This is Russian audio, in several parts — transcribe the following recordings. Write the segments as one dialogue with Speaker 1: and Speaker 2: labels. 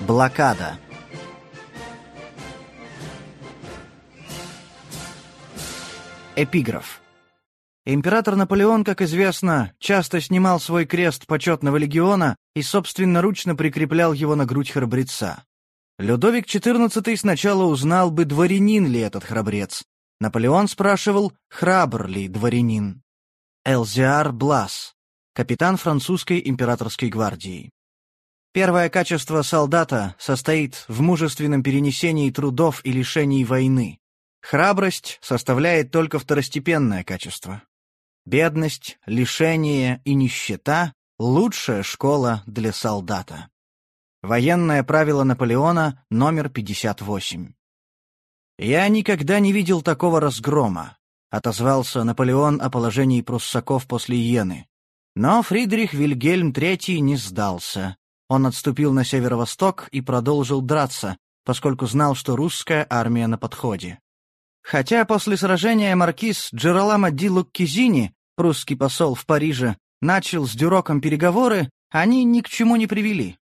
Speaker 1: Блокада. Эпиграф. Император Наполеон, как известно, часто снимал свой крест почетного легиона и собственноручно прикреплял его на грудь храбреца. Людовик XIV сначала узнал бы, дворянин ли этот храбрец. Наполеон спрашивал, храбр ли дворянин. Элзиар Блас, капитан французской императорской гвардии. Первое качество солдата состоит в мужественном перенесении трудов и лишений войны. Храбрость составляет только второстепенное качество. Бедность, лишение и нищета — лучшая школа для солдата. Военное правило Наполеона номер 58. «Я никогда не видел такого разгрома», — отозвался Наполеон о положении пруссаков после Йены. Но Фридрих Вильгельм III не сдался. Он отступил на северо-восток и продолжил драться, поскольку знал, что русская армия на подходе. Хотя после сражения маркиз Джероламо ди Луккизини, прусский посол в Париже, начал с Дюроком переговоры, они ни к чему не привели.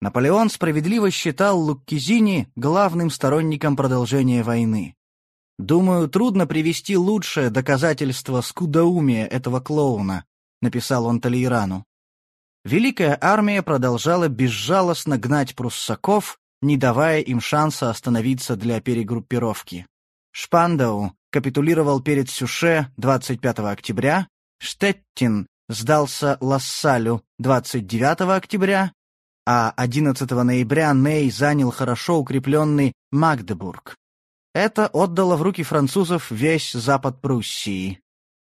Speaker 1: Наполеон справедливо считал Луккизини главным сторонником продолжения войны. «Думаю, трудно привести лучшее доказательство скудоумия этого клоуна», — написал он Толейрану. Великая армия продолжала безжалостно гнать пруссаков, не давая им шанса остановиться для перегруппировки. Шпандау капитулировал перед Сюше 25 октября, Штеттин сдался Лассалю 29 октября, а 11 ноября Ней занял хорошо укрепленный Магдебург. Это отдало в руки французов весь запад Пруссии.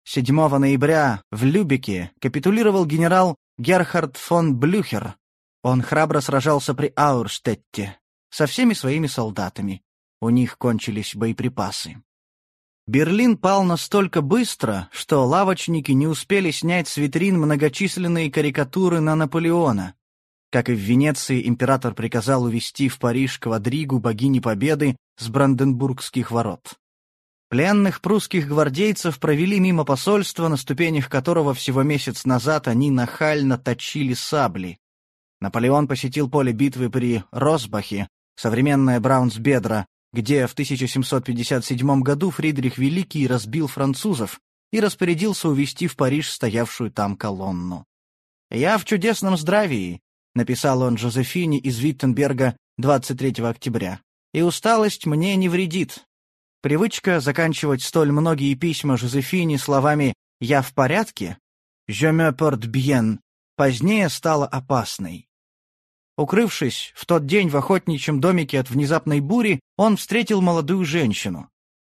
Speaker 1: 7 ноября в Любеке капитулировал генерал Герхард фон Блюхер. Он храбро сражался при Аурштетте со всеми своими солдатами. У них кончились боеприпасы. Берлин пал настолько быстро, что лавочники не успели снять с витрин многочисленные карикатуры на Наполеона. Как и в Венеции, император приказал увезти в Париж квадригу богини Победы с Бранденбургских ворот. Пленных прусских гвардейцев провели мимо посольства, на ступенях которого всего месяц назад они нахально точили сабли. Наполеон посетил поле битвы при Росбахе, современное Браунсбедро, где в 1757 году Фридрих Великий разбил французов и распорядился увести в Париж стоявшую там колонну. «Я в чудесном здравии», — написал он Жозефине из Виттенберга 23 октября, «и усталость мне не вредит». Привычка заканчивать столь многие письма Жозефине словами «я в порядке» «Je me porte bien» позднее стала опасной. Укрывшись в тот день в охотничьем домике от внезапной бури, он встретил молодую женщину.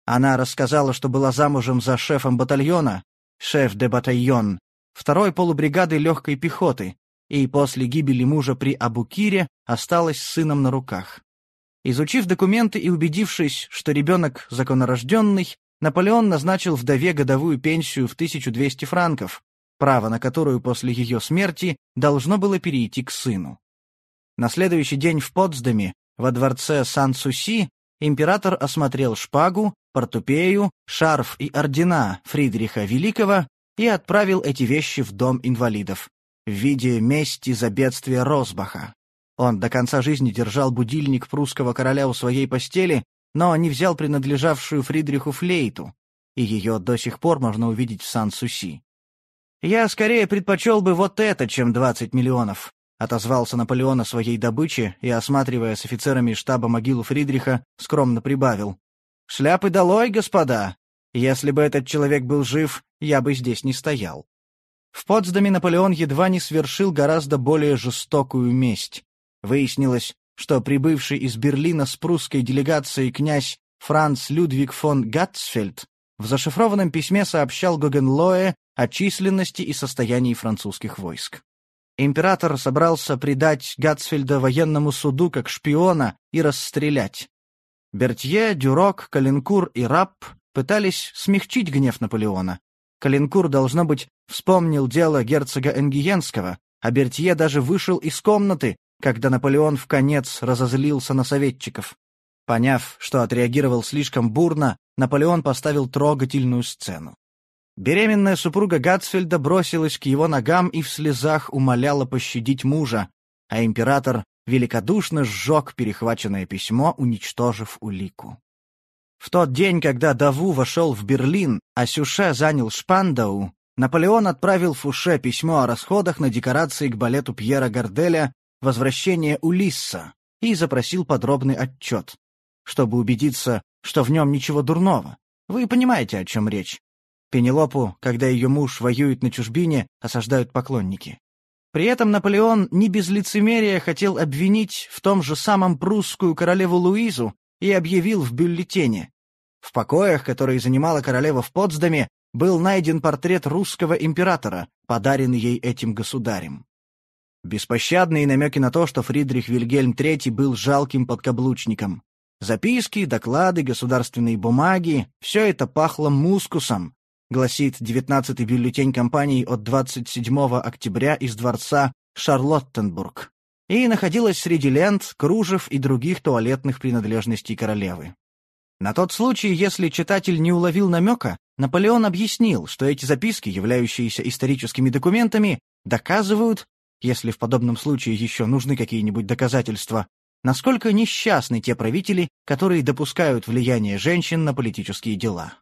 Speaker 1: Она рассказала, что была замужем за шефом батальона, шеф де батальон, второй полубригады легкой пехоты, и после гибели мужа при Абукире осталась с сыном на руках. Изучив документы и убедившись, что ребенок законорожденный, Наполеон назначил вдове годовую пенсию в 1200 франков, право на которую после ее смерти должно было перейти к сыну. На следующий день в Потсдаме, во дворце Сан-Суси, император осмотрел шпагу, портупею, шарф и ордена Фридриха Великого и отправил эти вещи в дом инвалидов в виде мести за бедствие Росбаха. Он до конца жизни держал будильник прусского короля у своей постели, но не взял принадлежавшую Фридриху флейту, и ее до сих пор можно увидеть в Сан-Суси. «Я скорее предпочел бы вот это, чем двадцать миллионов», — отозвался Наполеон о своей добыче и, осматривая с офицерами штаба могилу Фридриха, скромно прибавил. «Шляпы долой, господа! Если бы этот человек был жив, я бы здесь не стоял». В Потсдаме Наполеон едва не свершил гораздо более жестокую месть. Выяснилось, что прибывший из Берлина с прусской делегацией князь Франц Людвиг фон Гатцфельд в зашифрованном письме сообщал Гогенлое о численности и состоянии французских войск. Император собрался предать Гатсфельда военному суду как шпиона и расстрелять. Бертье, Дюрок, Калинкур и Рапп пытались смягчить гнев Наполеона. Калинкур, должно быть, вспомнил дело герцога Энгиенского, а Бертье даже вышел из комнаты, когда Наполеон в конец разозлился на советчиков. Поняв, что отреагировал слишком бурно, Наполеон поставил трогательную сцену. Беременная супруга Гатсфельда бросилась к его ногам и в слезах умоляла пощадить мужа, а император великодушно сжег перехваченное письмо, уничтожив улику. В тот день, когда Даву вошел в Берлин, а Сюше занял Шпандау, Наполеон отправил Фуше письмо о расходах на декорации к балету Пьера Гарделя «Возвращение Улисса» и запросил подробный отчет, чтобы убедиться, что в нем ничего дурного. Вы понимаете, о чем речь. Пенелопу, когда ее муж воюет на чужбине, осаждают поклонники. При этом Наполеон не без лицемерия хотел обвинить в том же самом прусскую королеву Луизу и объявил в бюллетене. В покоях, которые занимала королева в Потсдаме, был найден портрет русского императора, подаренный ей этим государем. Беспощадные намеки на то, что Фридрих Вильгельм III был жалким подкаблучником. Записки, доклады, государственные бумаги — все это пахло мускусом, гласит 19-й бюллетень компании от 27 октября из дворца Шарлоттенбург, и находилась среди лент, кружев и других туалетных принадлежностей королевы. На тот случай, если читатель не уловил намека, Наполеон объяснил, что эти записки, являющиеся историческими документами, доказывают, если в подобном случае еще нужны какие-нибудь доказательства, насколько несчастны те правители, которые допускают влияние женщин на политические дела.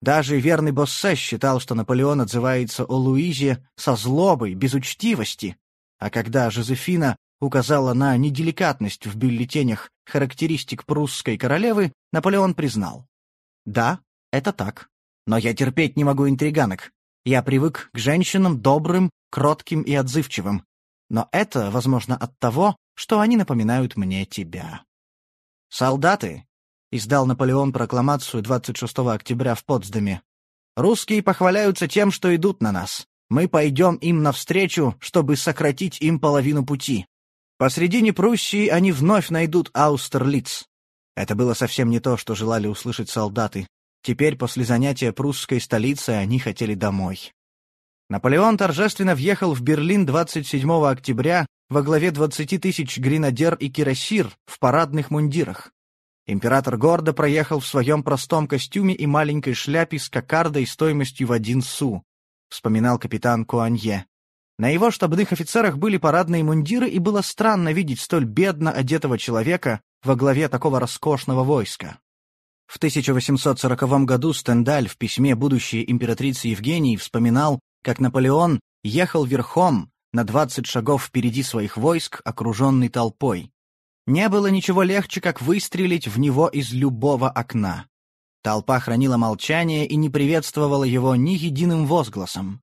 Speaker 1: Даже верный Боссе считал, что Наполеон отзывается о Луизе со злобой, без учтивости, а когда Жозефина указала на неделикатность в бюллетенях характеристик прусской королевы, Наполеон признал. «Да, это так. Но я терпеть не могу интриганок. Я привык к женщинам добрым, кротким и отзывчивым. Но это, возможно, от того, что они напоминают мне тебя». Солдаты, издал Наполеон прокламацию 26 октября в Потсдаме. «Русские похваляются тем, что идут на нас. Мы пойдем им навстречу, чтобы сократить им половину пути. Посредине Пруссии они вновь найдут Аустерлиц». Это было совсем не то, что желали услышать солдаты. Теперь, после занятия прусской столицы, они хотели домой. Наполеон торжественно въехал в Берлин 27 октября во главе 20 тысяч гренадер и кирасир в парадных мундирах. Император гордо проехал в своем простом костюме и маленькой шляпе с кокардой стоимостью в один су, вспоминал капитан Куанье. На его штабных офицерах были парадные мундиры, и было странно видеть столь бедно одетого человека во главе такого роскошного войска. В 1840 году Стендаль в письме будущей императрицы Евгении вспоминал, как Наполеон ехал верхом на 20 шагов впереди своих войск, окруженный толпой. Не было ничего легче, как выстрелить в него из любого окна. Толпа хранила молчание и не приветствовала его ни единым возгласом.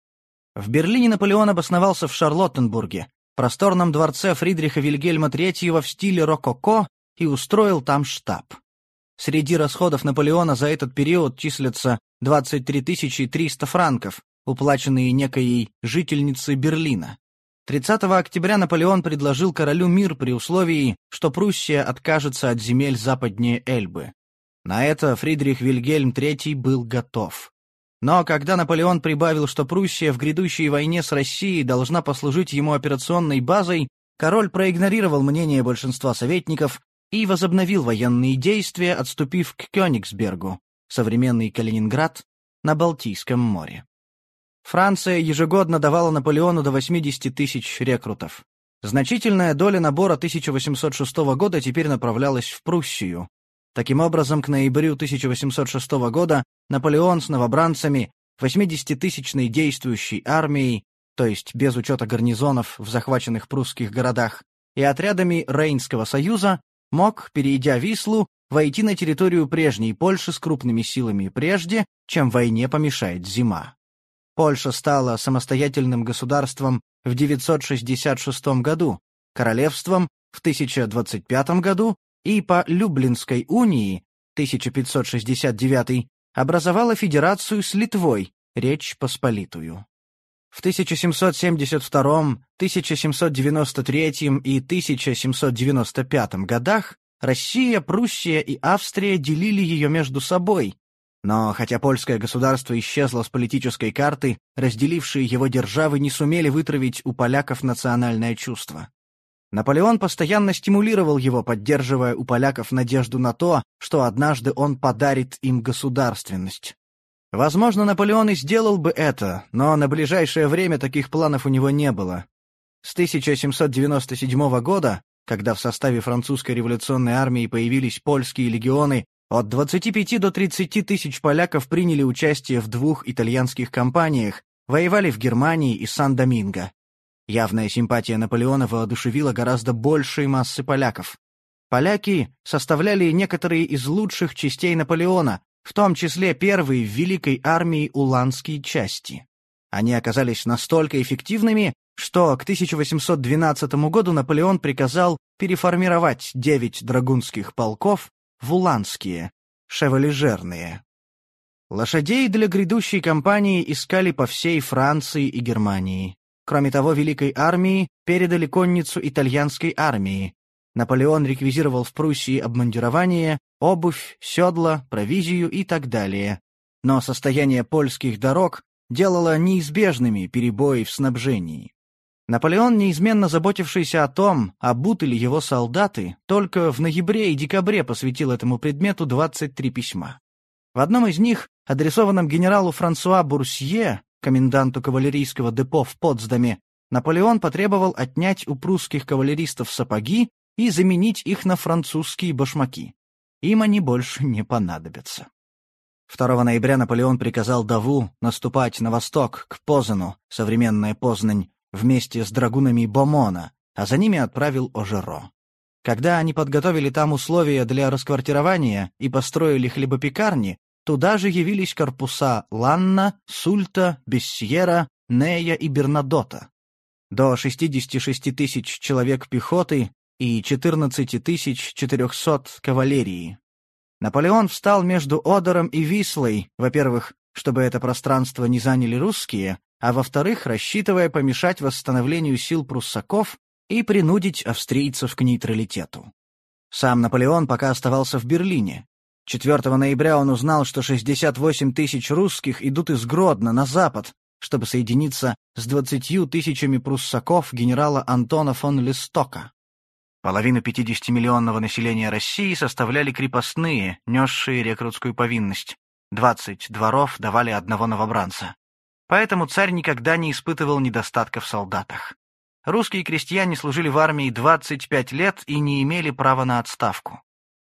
Speaker 1: В Берлине Наполеон обосновался в Шарлоттенбурге, просторном дворце Фридриха Вильгельма III в стиле рококо и устроил там штаб. Среди расходов Наполеона за этот период числятся 23 300 франков, уплаченные некой жительницей Берлина. 30 октября Наполеон предложил королю мир при условии, что Пруссия откажется от земель западнее Эльбы. На это Фридрих Вильгельм III был готов. Но когда Наполеон прибавил, что Пруссия в грядущей войне с Россией должна послужить ему операционной базой, король проигнорировал мнение большинства советников и возобновил военные действия, отступив к Кёнигсбергу, современный Калининград, на Балтийском море. Франция ежегодно давала Наполеону до 80 тысяч рекрутов. Значительная доля набора 1806 года теперь направлялась в Пруссию. Таким образом, к ноябрю 1806 года Наполеон с новобранцами, 80-тысячной действующей армией, то есть без учета гарнизонов в захваченных прусских городах, и отрядами Рейнского союза, мог, перейдя Вислу, войти на территорию прежней Польши с крупными силами прежде, чем войне помешает зима. Польша стала самостоятельным государством в 966 году, королевством в 1025 году и по Люблинской унии 1569 образовала федерацию с Литвой, Речь Посполитую. В 1772, 1793 и 1795 годах Россия, Пруссия и Австрия делили ее между собой, но хотя польское государство исчезло с политической карты, разделившие его державы не сумели вытравить у поляков национальное чувство. Наполеон постоянно стимулировал его, поддерживая у поляков надежду на то, что однажды он подарит им государственность. Возможно, Наполеон и сделал бы это, но на ближайшее время таких планов у него не было. С 1797 года когда в составе французской революционной армии появились польские легионы, от 25 до 30 тысяч поляков приняли участие в двух итальянских кампаниях, воевали в Германии и Сан-Доминго. Явная симпатия Наполеона воодушевила гораздо большие массы поляков. Поляки составляли некоторые из лучших частей Наполеона, в том числе первые в Великой армии уланские части. Они оказались настолько эффективными, что к 1812 году Наполеон приказал переформировать девять драгунских полков в уланские, шевалежерные. Лошадей для грядущей кампании искали по всей Франции и Германии. Кроме того, Великой армии передали конницу итальянской армии. Наполеон реквизировал в Пруссии обмундирование, обувь, седла, провизию и так далее. Но состояние польских дорог делало неизбежными перебои в снабжении. Наполеон, неизменно заботившийся о том, обуты ли его солдаты, только в ноябре и декабре посвятил этому предмету 23 письма. В одном из них, адресованном генералу Франсуа Бурсье, коменданту кавалерийского депо в Потсдаме, Наполеон потребовал отнять у прусских кавалеристов сапоги и заменить их на французские башмаки. Им они больше не понадобятся. 2 ноября Наполеон приказал Даву наступать на восток, к Позану, современная Познань, вместе с драгунами Бомона, а за ними отправил Ожеро. Когда они подготовили там условия для расквартирования и построили хлебопекарни, туда же явились корпуса Ланна, Сульта, Бессьера, Нея и Бернадота. До 66 тысяч человек пехоты и 14 400 кавалерии. Наполеон встал между Одером и Вислой, во-первых, чтобы это пространство не заняли русские, а во-вторых, рассчитывая помешать восстановлению сил пруссаков и принудить австрийцев к нейтралитету. Сам Наполеон пока оставался в Берлине. 4 ноября он узнал, что 68 тысяч русских идут из Гродно на запад, чтобы соединиться с 20 тысячами пруссаков генерала Антона фон Листока. Половину 50-миллионного населения России составляли крепостные, несшие рекрутскую повинность. 20 дворов давали одного новобранца. Поэтому царь никогда не испытывал недостатка в солдатах. Русские крестьяне служили в армии 25 лет и не имели права на отставку.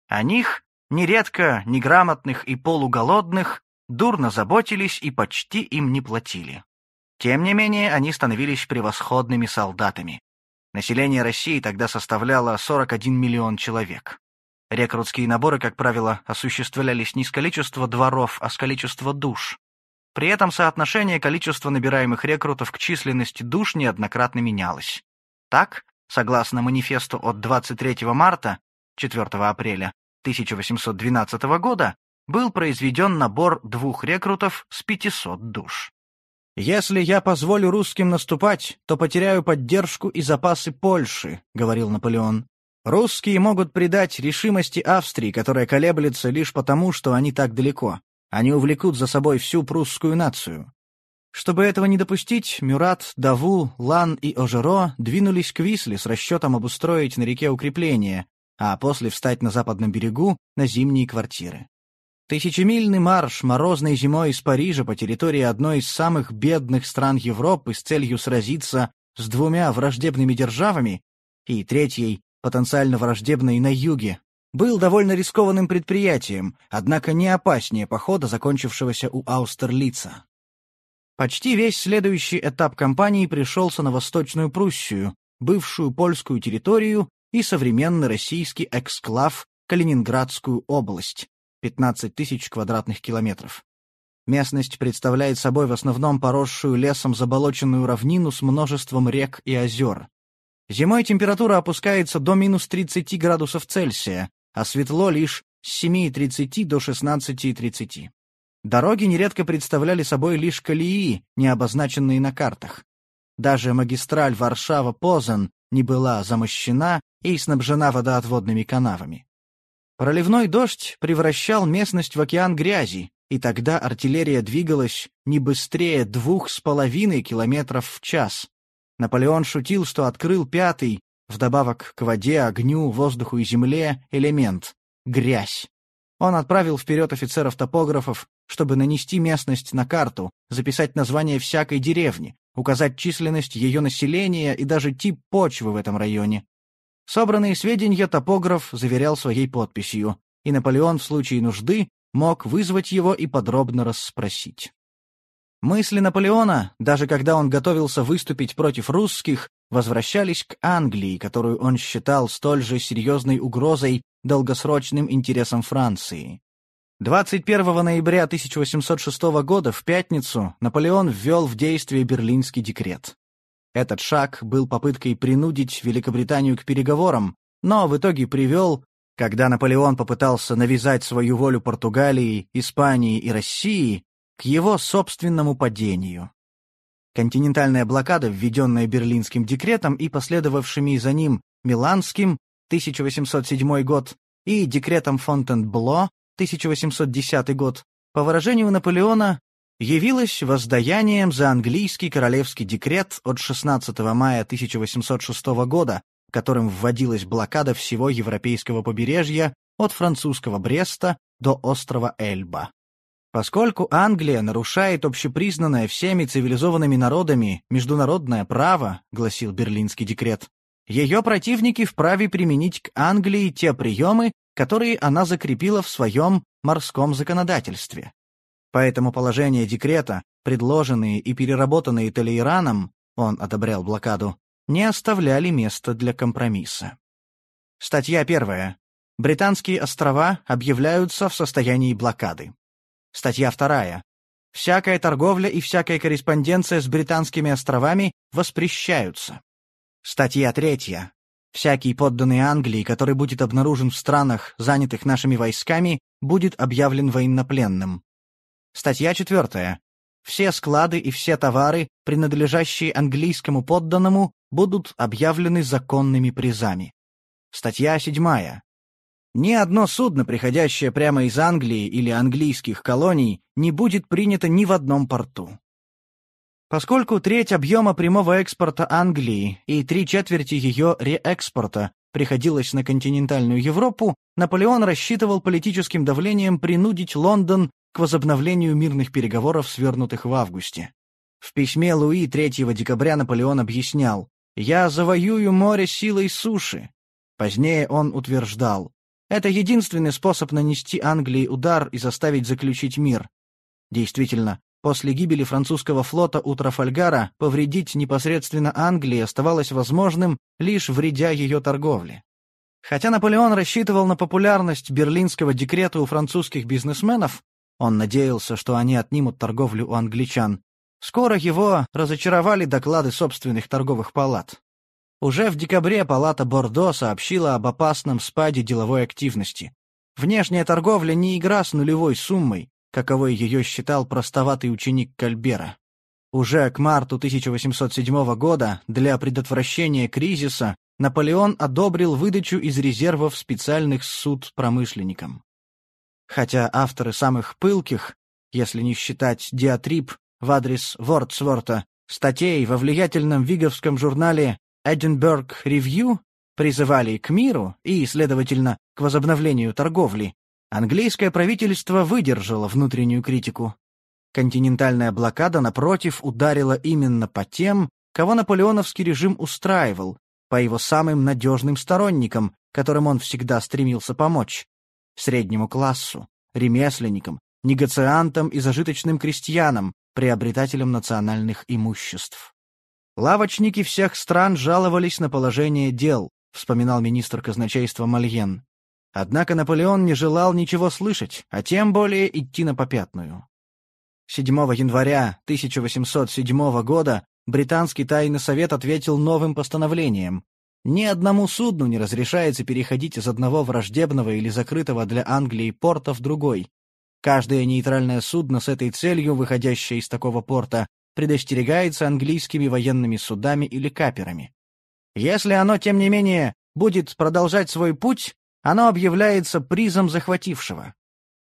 Speaker 1: О них, нередко неграмотных и полуголодных, дурно заботились и почти им не платили. Тем не менее, они становились превосходными солдатами. Население России тогда составляло 41 миллион человек. Рекрутские наборы, как правило, осуществлялись не с количества дворов, а с количества душ. При этом соотношение количества набираемых рекрутов к численности душ неоднократно менялось. Так, согласно манифесту от 23 марта, 4 апреля 1812 года, был произведен набор двух рекрутов с 500 душ. «Если я позволю русским наступать, то потеряю поддержку и запасы Польши», — говорил Наполеон. «Русские могут придать решимости Австрии, которая колеблется лишь потому, что они так далеко. Они увлекут за собой всю прусскую нацию. Чтобы этого не допустить, Мюрат, Даву, Лан и Ожеро двинулись к Висле с расчетом обустроить на реке укрепления, а после встать на западном берегу на зимние квартиры. Тысячемильный марш морозной зимой из Парижа по территории одной из самых бедных стран Европы с целью сразиться с двумя враждебными державами и третьей, потенциально враждебной на юге, был довольно рискованным предприятием, однако не опаснее похода, закончившегося у Аустерлица. Почти весь следующий этап кампании пришелся на Восточную Пруссию, бывшую польскую территорию и современный российский эксклав Калининградскую область, 15 тысяч квадратных километров. Местность представляет собой в основном поросшую лесом заболоченную равнину с множеством рек и озер. Зимой температура опускается до минус 30 градусов Цельсия, а светло лишь с 7.30 до 16.30. Дороги нередко представляли собой лишь колеи, не обозначенные на картах. Даже магистраль Варшава-Позан не была замощена и снабжена водоотводными канавами. Проливной дождь превращал местность в океан грязи, и тогда артиллерия двигалась не быстрее двух с половиной километров в час. Наполеон шутил, что открыл пятый, Вдобавок к воде, огню, воздуху и земле — элемент — грязь. Он отправил вперед офицеров-топографов, чтобы нанести местность на карту, записать название всякой деревни, указать численность ее населения и даже тип почвы в этом районе. Собранные сведения топограф заверял своей подписью, и Наполеон в случае нужды мог вызвать его и подробно расспросить. Мысли Наполеона, даже когда он готовился выступить против русских, возвращались к Англии, которую он считал столь же серьезной угрозой долгосрочным интересам Франции. 21 ноября 1806 года в пятницу Наполеон ввел в действие Берлинский декрет. Этот шаг был попыткой принудить Великобританию к переговорам, но в итоге привел, когда Наполеон попытался навязать свою волю Португалии, Испании и России, к его собственному падению. Континентальная блокада, введенная Берлинским декретом и последовавшими за ним Миланским, 1807 год, и декретом Фонтенбло, 1810 год, по выражению Наполеона, явилась воздаянием за английский королевский декрет от 16 мая 1806 года, которым вводилась блокада всего европейского побережья от французского Бреста до острова Эльба. Поскольку Англия нарушает общепризнанное всеми цивилизованными народами международное право, гласил Берлинский декрет, ее противники вправе применить к Англии те приемы, которые она закрепила в своем морском законодательстве. Поэтому положения декрета, предложенные и переработанные Толейраном, он одобрял блокаду, не оставляли места для компромисса. Статья первая. Британские острова объявляются в состоянии блокады. Статья вторая. Всякая торговля и всякая корреспонденция с британскими островами воспрещаются. Статья третья. Всякий подданный Англии, который будет обнаружен в странах, занятых нашими войсками, будет объявлен военнопленным. Статья 4. Все склады и все товары, принадлежащие английскому подданному, будут объявлены законными призами. Статья 7. Ни одно судно, приходящее прямо из Англии или английских колоний, не будет принято ни в одном порту. Поскольку треть объема прямого экспорта Англии и три четверти ее реэкспорта приходилось на континентальную Европу, Наполеон рассчитывал политическим давлением принудить Лондон к возобновлению мирных переговоров, свернутых в августе. В письме Луи 3 декабря Наполеон объяснял «Я завоюю море силой суши». Позднее он утверждал «Это единственный способ нанести Англии удар и заставить заключить мир». Действительно, после гибели французского флота у Трафальгара повредить непосредственно Англии оставалось возможным, лишь вредя ее торговле. Хотя Наполеон рассчитывал на популярность берлинского декрета у французских бизнесменов, он надеялся, что они отнимут торговлю у англичан. Скоро его разочаровали доклады собственных торговых палат. Уже в декабре палата Бордо сообщила об опасном спаде деловой активности. Внешняя торговля не игра с нулевой суммой, каковой ее считал простоватый ученик Кальбера. Уже к марту 1807 года для предотвращения кризиса Наполеон одобрил выдачу из резервов специальных суд промышленникам хотя авторы самых пылких, если не считать диатриб в адрес Вордсворта, статей во влиятельном виговском журнале Edinburgh Review призывали к миру и, следовательно, к возобновлению торговли, английское правительство выдержало внутреннюю критику. Континентальная блокада, напротив, ударила именно по тем, кого наполеоновский режим устраивал, по его самым надежным сторонникам, которым он всегда стремился помочь среднему классу, ремесленникам, негациантам и зажиточным крестьянам, приобретателям национальных имуществ. Лавочники всех стран жаловались на положение дел, вспоминал министр казначейства Мальен. Однако Наполеон не желал ничего слышать, а тем более идти на попятную. 7 января 1807 года британский тайный совет ответил новым постановлением, ни одному судну не разрешается переходить из одного враждебного или закрытого для Англии порта в другой. Каждое нейтральное судно с этой целью, выходящее из такого порта, предостерегается английскими военными судами или каперами. Если оно, тем не менее, будет продолжать свой путь, оно объявляется призом захватившего.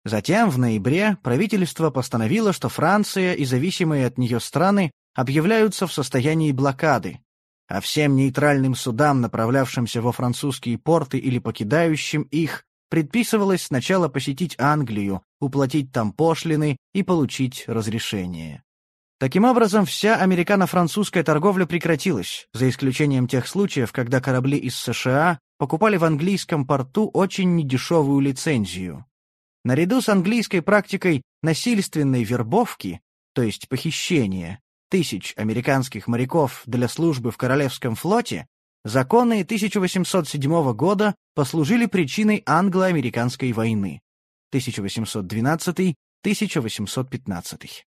Speaker 1: Затем, в ноябре, правительство постановило, что Франция и зависимые от нее страны объявляются в состоянии блокады, а всем нейтральным судам, направлявшимся во французские порты или покидающим их, предписывалось сначала посетить Англию, уплатить там пошлины и получить разрешение. Таким образом, вся американо-французская торговля прекратилась, за исключением тех случаев, когда корабли из США покупали в английском порту очень недешевую лицензию. Наряду с английской практикой насильственной вербовки, то есть похищения, тысяч американских моряков для службы в Королевском флоте, законы 1807 года послужили причиной англо-американской войны 1812-1815.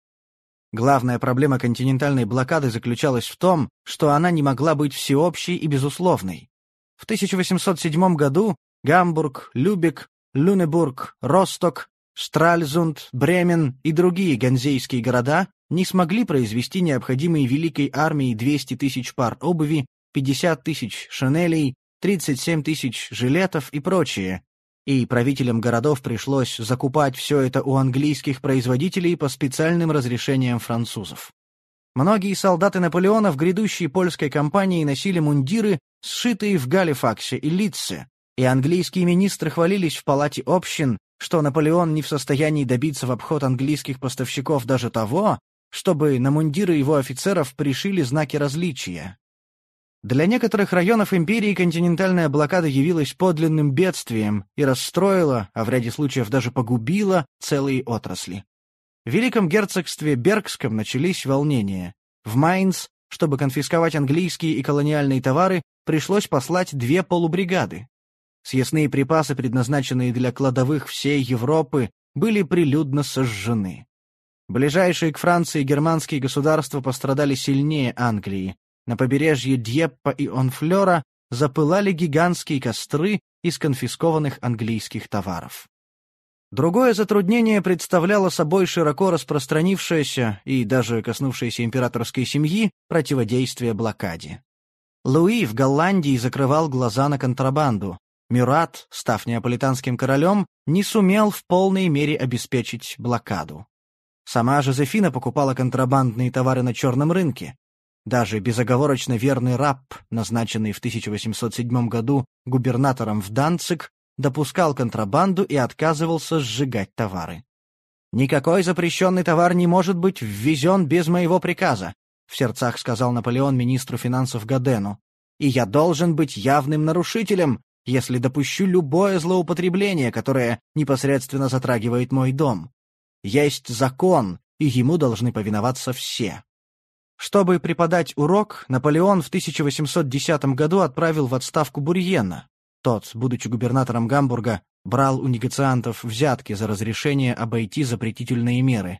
Speaker 1: Главная проблема континентальной блокады заключалась в том, что она не могла быть всеобщей и безусловной. В 1807 году Гамбург, Любек, Люнебург, Росток, Штральзунд, Бремен и другие ганзейские города не смогли произвести необходимые великой армии 200 тысяч пар обуви, 50 тысяч шинелей, 37 тысяч жилетов и прочее, и правителям городов пришлось закупать все это у английских производителей по специальным разрешениям французов. Многие солдаты Наполеона в грядущей польской кампании носили мундиры, сшитые в Галифаксе и Литце, и английские министры хвалились в палате общин, что Наполеон не в состоянии добиться в обход английских поставщиков даже того, чтобы на мундиры его офицеров пришили знаки различия. Для некоторых районов империи континентальная блокада явилась подлинным бедствием и расстроила, а в ряде случаев даже погубила, целые отрасли. В Великом герцогстве Бергском начались волнения. В Майнц, чтобы конфисковать английские и колониальные товары, пришлось послать две полубригады. Съестные припасы, предназначенные для кладовых всей Европы, были прилюдно сожжены. Ближайшие к Франции германские государства пострадали сильнее Англии, на побережье Дьеппа и Онфлера запылали гигантские костры из конфискованных английских товаров. Другое затруднение представляло собой широко распространившееся и даже коснувшееся императорской семьи противодействие блокаде. Луи в Голландии закрывал глаза на контрабанду. Мюрат, став неаполитанским королем, не сумел в полной мере обеспечить блокаду. Сама Жозефина покупала контрабандные товары на черном рынке. Даже безоговорочно верный раб, назначенный в 1807 году губернатором в Данцик, допускал контрабанду и отказывался сжигать товары. «Никакой запрещенный товар не может быть ввезен без моего приказа», в сердцах сказал Наполеон министру финансов Гадену. «И я должен быть явным нарушителем, если допущу любое злоупотребление, которое непосредственно затрагивает мой дом. Есть закон, и ему должны повиноваться все». Чтобы преподать урок, Наполеон в 1810 году отправил в отставку Бурьена. Тот, будучи губернатором Гамбурга, брал у негациантов взятки за разрешение обойти запретительные меры.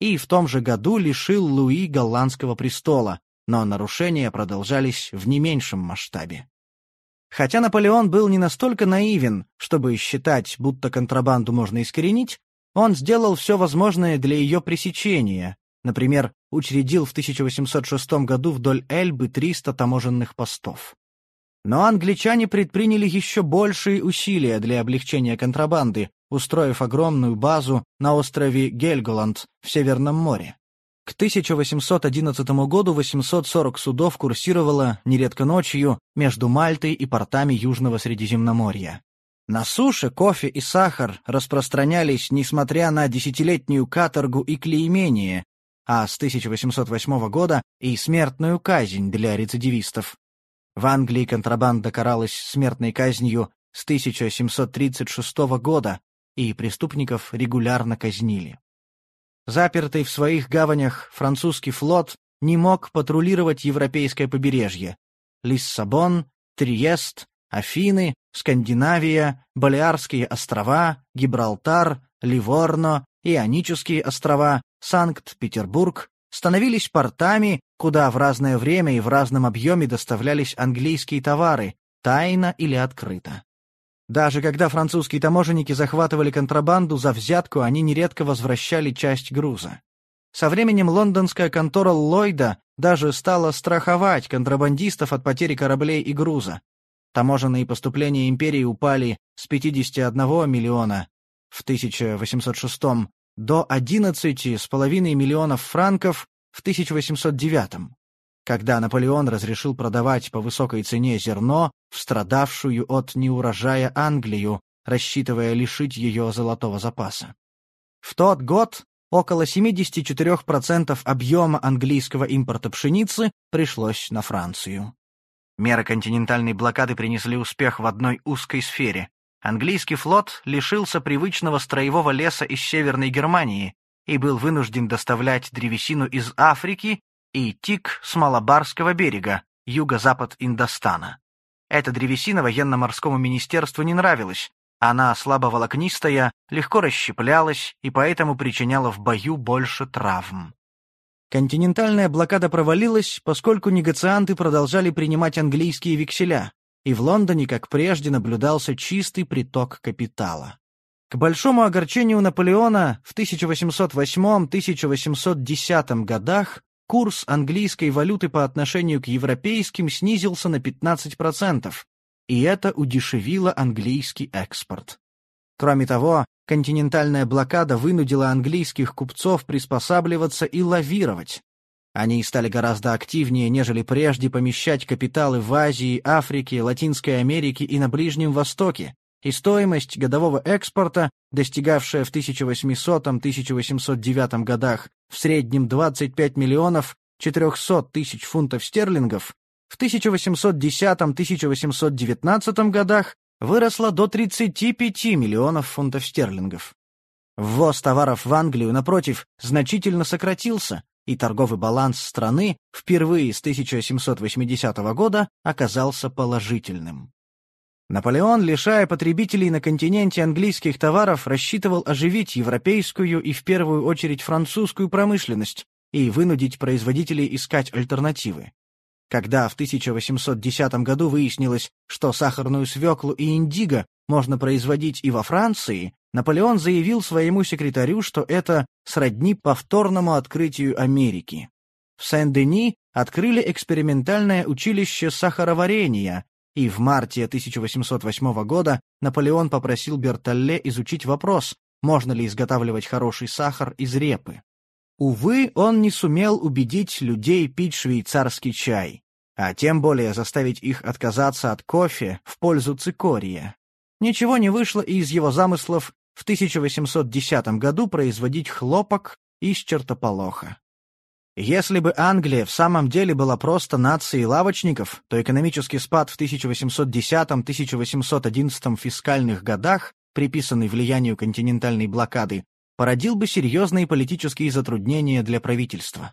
Speaker 1: И в том же году лишил Луи голландского престола, но нарушения продолжались в не меньшем масштабе. Хотя Наполеон был не настолько наивен, чтобы считать, будто контрабанду можно искоренить, он сделал все возможное для ее пресечения, Например, учредил в 1806 году вдоль Эльбы 300 таможенных постов. Но англичане предприняли еще большие усилия для облегчения контрабанды, устроив огромную базу на острове Гельголанд в Северном море. К 1811 году 840 судов курсировало, нередко ночью, между Мальтой и портами Южного Средиземноморья. На суше кофе и сахар распространялись, несмотря на десятилетнюю каторгу и клеймение, а с 1808 года и смертную казнь для рецидивистов. В Англии контрабанда каралась смертной казнью с 1736 года, и преступников регулярно казнили. Запертый в своих гаванях французский флот не мог патрулировать европейское побережье. Лиссабон, Триест, Афины, Скандинавия, Балиарские острова, Гибралтар, Ливорно, Ионические острова, Санкт-Петербург становились портами, куда в разное время и в разном объеме доставлялись английские товары, тайно или открыто. Даже когда французские таможенники захватывали контрабанду за взятку, они нередко возвращали часть груза. Со временем лондонская контора Ллойда даже стала страховать контрабандистов от потери кораблей и груза. Таможенные поступления империи упали с 51 миллиона в 1806 до 11,5 миллионов франков в 1809 когда Наполеон разрешил продавать по высокой цене зерно в страдавшую от неурожая Англию, рассчитывая лишить ее золотого запаса. В тот год около 74% объема английского импорта пшеницы пришлось на Францию. Меры континентальной блокады принесли успех в одной узкой сфере. Английский флот лишился привычного строевого леса из Северной Германии и был вынужден доставлять древесину из Африки и тик с Малабарского берега, юго-запад Индостана. Эта древесина военно-морскому министерству не нравилась, она слабоволокнистая, легко расщеплялась и поэтому причиняла в бою больше травм. Континентальная блокада провалилась, поскольку негацианты продолжали принимать английские векселя, и в Лондоне, как прежде, наблюдался чистый приток капитала. К большому огорчению Наполеона в 1808-1810 годах курс английской валюты по отношению к европейским снизился на 15%, и это удешевило английский экспорт. Кроме того, континентальная блокада вынудила английских купцов приспосабливаться и лавировать. Они стали гораздо активнее, нежели прежде, помещать капиталы в Азии, Африке, Латинской Америке и на Ближнем Востоке, и стоимость годового экспорта, достигавшая в 1800-1809 годах в среднем 25 миллионов 400 тысяч фунтов стерлингов, в 1810-1819 годах выросла до 35 миллионов фунтов стерлингов. Ввоз товаров в Англию, напротив, значительно сократился, и торговый баланс страны впервые с 1780 года оказался положительным. Наполеон, лишая потребителей на континенте английских товаров, рассчитывал оживить европейскую и в первую очередь французскую промышленность и вынудить производителей искать альтернативы. Когда в 1810 году выяснилось, что сахарную свеклу и индиго можно производить и во Франции, Наполеон заявил своему секретарю, что это сродни повторному открытию Америки. В Сен-Дени открыли экспериментальное училище сахароварения, и в марте 1808 года Наполеон попросил Бертолле изучить вопрос, можно ли изготавливать хороший сахар из репы. Увы, он не сумел убедить людей пить швейцарский чай, а тем более заставить их отказаться от кофе в пользу цикория. Ничего не вышло из его замыслов в 1810 году производить хлопок из чертополоха. Если бы Англия в самом деле была просто нацией лавочников, то экономический спад в 1810-1811 фискальных годах, приписанный влиянию континентальной блокады, породил бы серьезные политические затруднения для правительства.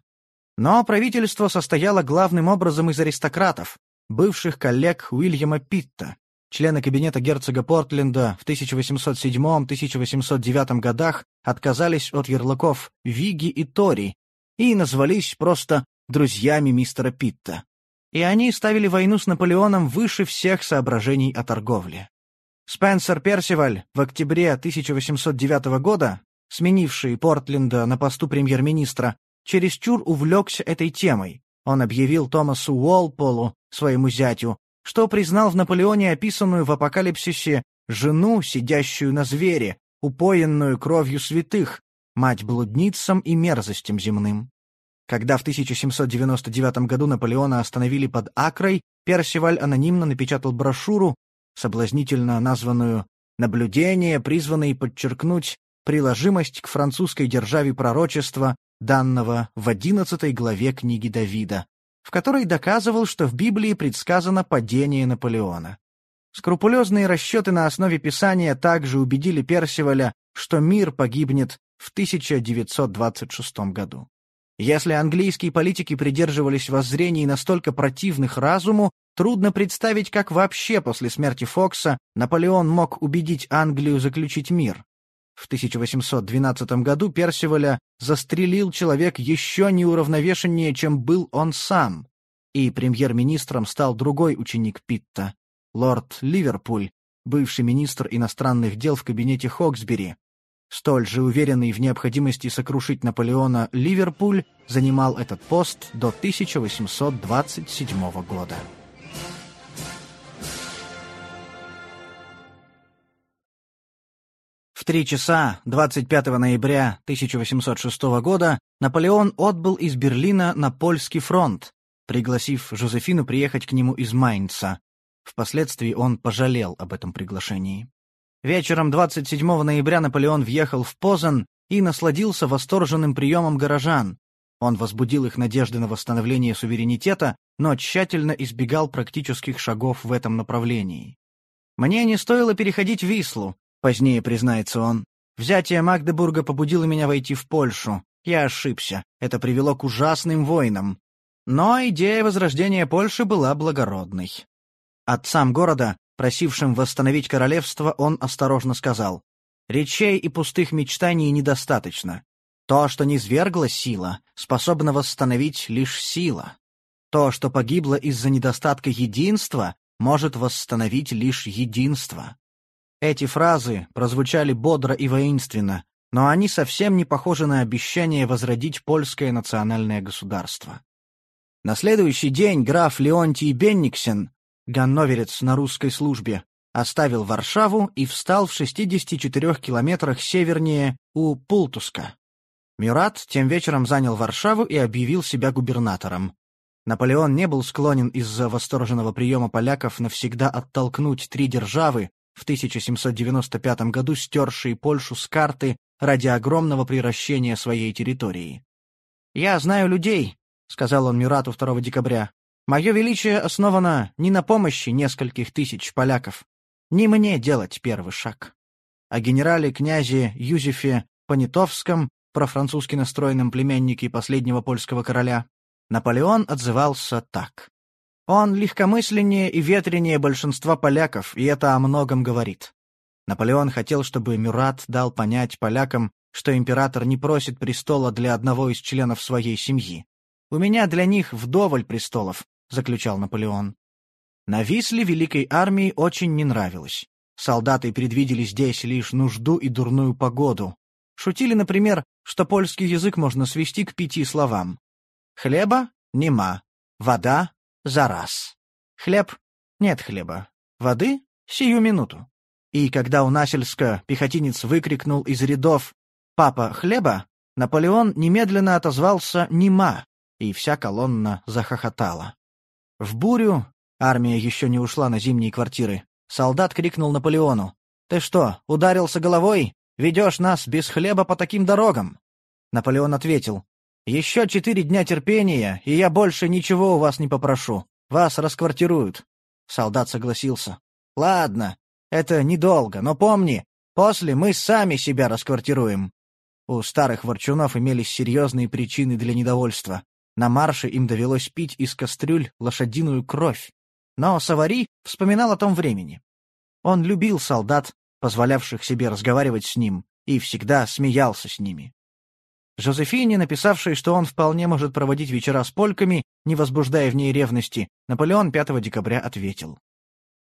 Speaker 1: Но правительство состояло главным образом из аристократов, бывших коллег Уильяма Питта, члены кабинета герцога Портленда в 1807-1809 годах отказались от ярлыков Виги и Тори и назвались просто друзьями мистера Питта. И они ставили войну с Наполеоном выше всех соображений о торговле. Спенсер Персиваль в октябре 1809 года сменивший Портленда на посту премьер-министра, чересчур увлекся этой темой. Он объявил Томасу Уолполу, своему зятю, что признал в Наполеоне описанную в апокалипсисе жену, сидящую на звере, упоенную кровью святых, мать блудницам и мерзостям земным. Когда в 1799 году Наполеона остановили под Акрой, Персиваль анонимно напечатал брошюру, соблазнительно названную «Наблюдения, призванные подчеркнуть приложимость к французской державе пророчества, данного в одиннадцатой главе книги Давида, в которой доказывал, что в Библии предсказано падение Наполеона. Скрупулезные расчеты на основе Писания также убедили Персиваля, что мир погибнет в 1926 году. Если английские политики придерживались воззрений настолько противных разуму, трудно представить, как вообще после смерти Фокса Наполеон мог убедить Англию заключить мир. В 1812 году Персиваля застрелил человек еще неуравновешеннее, чем был он сам, и премьер-министром стал другой ученик Питта, лорд Ливерпуль, бывший министр иностранных дел в кабинете Хоксбери. Столь же уверенный в необходимости сокрушить Наполеона Ливерпуль занимал этот пост до 1827 года. Три часа 25 ноября 1806 года Наполеон отбыл из Берлина на польский фронт, пригласив Жозефину приехать к нему из Майнца. Впоследствии он пожалел об этом приглашении. Вечером 27 ноября Наполеон въехал в Позан и насладился восторженным приемом горожан. Он возбудил их надежды на восстановление суверенитета, но тщательно избегал практических шагов в этом направлении. «Мне не стоило переходить Вислу», — позднее признается он. «Взятие Магдебурга побудило меня войти в Польшу. Я ошибся. Это привело к ужасным войнам. Но идея возрождения Польши была благородной. Отцам города, просившим восстановить королевство, он осторожно сказал, «Речей и пустых мечтаний недостаточно. То, что не свергла сила, способна восстановить лишь сила. То, что погибло из-за недостатка единства, может восстановить лишь единство. Эти фразы прозвучали бодро и воинственно, но они совсем не похожи на обещание возродить польское национальное государство. На следующий день граф Леонтий Бенниксен, ганноверец на русской службе, оставил Варшаву и встал в 64 километрах севернее у Пултуска. Мюрат тем вечером занял Варшаву и объявил себя губернатором. Наполеон не был склонен из-за восторженного приема поляков навсегда оттолкнуть три державы, в 1795 году стершие Польшу с карты ради огромного приращения своей территории. «Я знаю людей», — сказал он Мюрату 2 декабря. «Мое величие основано не на помощи нескольких тысяч поляков. Не мне делать первый шаг». О генерале-князе Юзефе Понятовском профранцузски настроенном племяннике последнего польского короля, Наполеон отзывался так. Он легкомысленнее и ветренее большинства поляков, и это о многом говорит. Наполеон хотел, чтобы Мюрат дал понять полякам, что император не просит престола для одного из членов своей семьи. «У меня для них вдоволь престолов», — заключал Наполеон. На Висле Великой армии очень не нравилось. Солдаты предвидели здесь лишь нужду и дурную погоду, Шутили, например, что польский язык можно свести к пяти словам. Хлеба — нема, вода — за раз. Хлеб — нет хлеба, воды — сию минуту. И когда у Насельска пехотинец выкрикнул из рядов «Папа, хлеба!», Наполеон немедленно отозвался «Нема!», и вся колонна захохотала. В бурю, армия еще не ушла на зимние квартиры, солдат крикнул Наполеону «Ты что, ударился головой? Ведешь нас без хлеба по таким дорогам?» Наполеон ответил, «Еще четыре дня терпения, и я больше ничего у вас не попрошу. Вас расквартируют». Солдат согласился. «Ладно, это недолго, но помни, после мы сами себя расквартируем». У старых ворчунов имелись серьезные причины для недовольства. На марше им довелось пить из кастрюль лошадиную кровь. Но Савари вспоминал о том времени. Он любил солдат, позволявших себе разговаривать с ним, и всегда смеялся с ними. Жозефине, написавшей, что он вполне может проводить вечера с польками, не возбуждая в ней ревности, Наполеон 5 декабря ответил.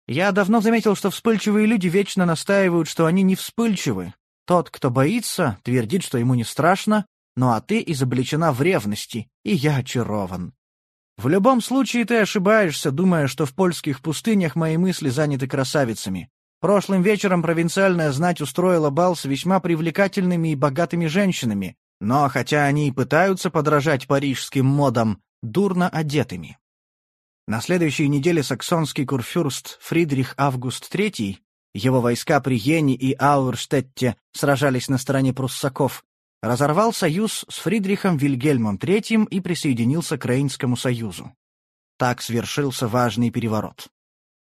Speaker 1: «Я давно заметил, что вспыльчивые люди вечно настаивают, что они не вспыльчивы. Тот, кто боится, твердит, что ему не страшно, ну а ты изобличена в ревности, и я очарован. В любом случае ты ошибаешься, думая, что в польских пустынях мои мысли заняты красавицами. Прошлым вечером провинциальная знать устроила бал с весьма привлекательными и богатыми женщинами, но хотя они и пытаются подражать парижским модам, дурно одетыми. На следующей неделе саксонский курфюрст Фридрих Август III, его войска при Йене и Ауэрштетте сражались на стороне пруссаков, разорвал союз с Фридрихом Вильгельмом III и присоединился к Рейнскому союзу. Так свершился важный переворот.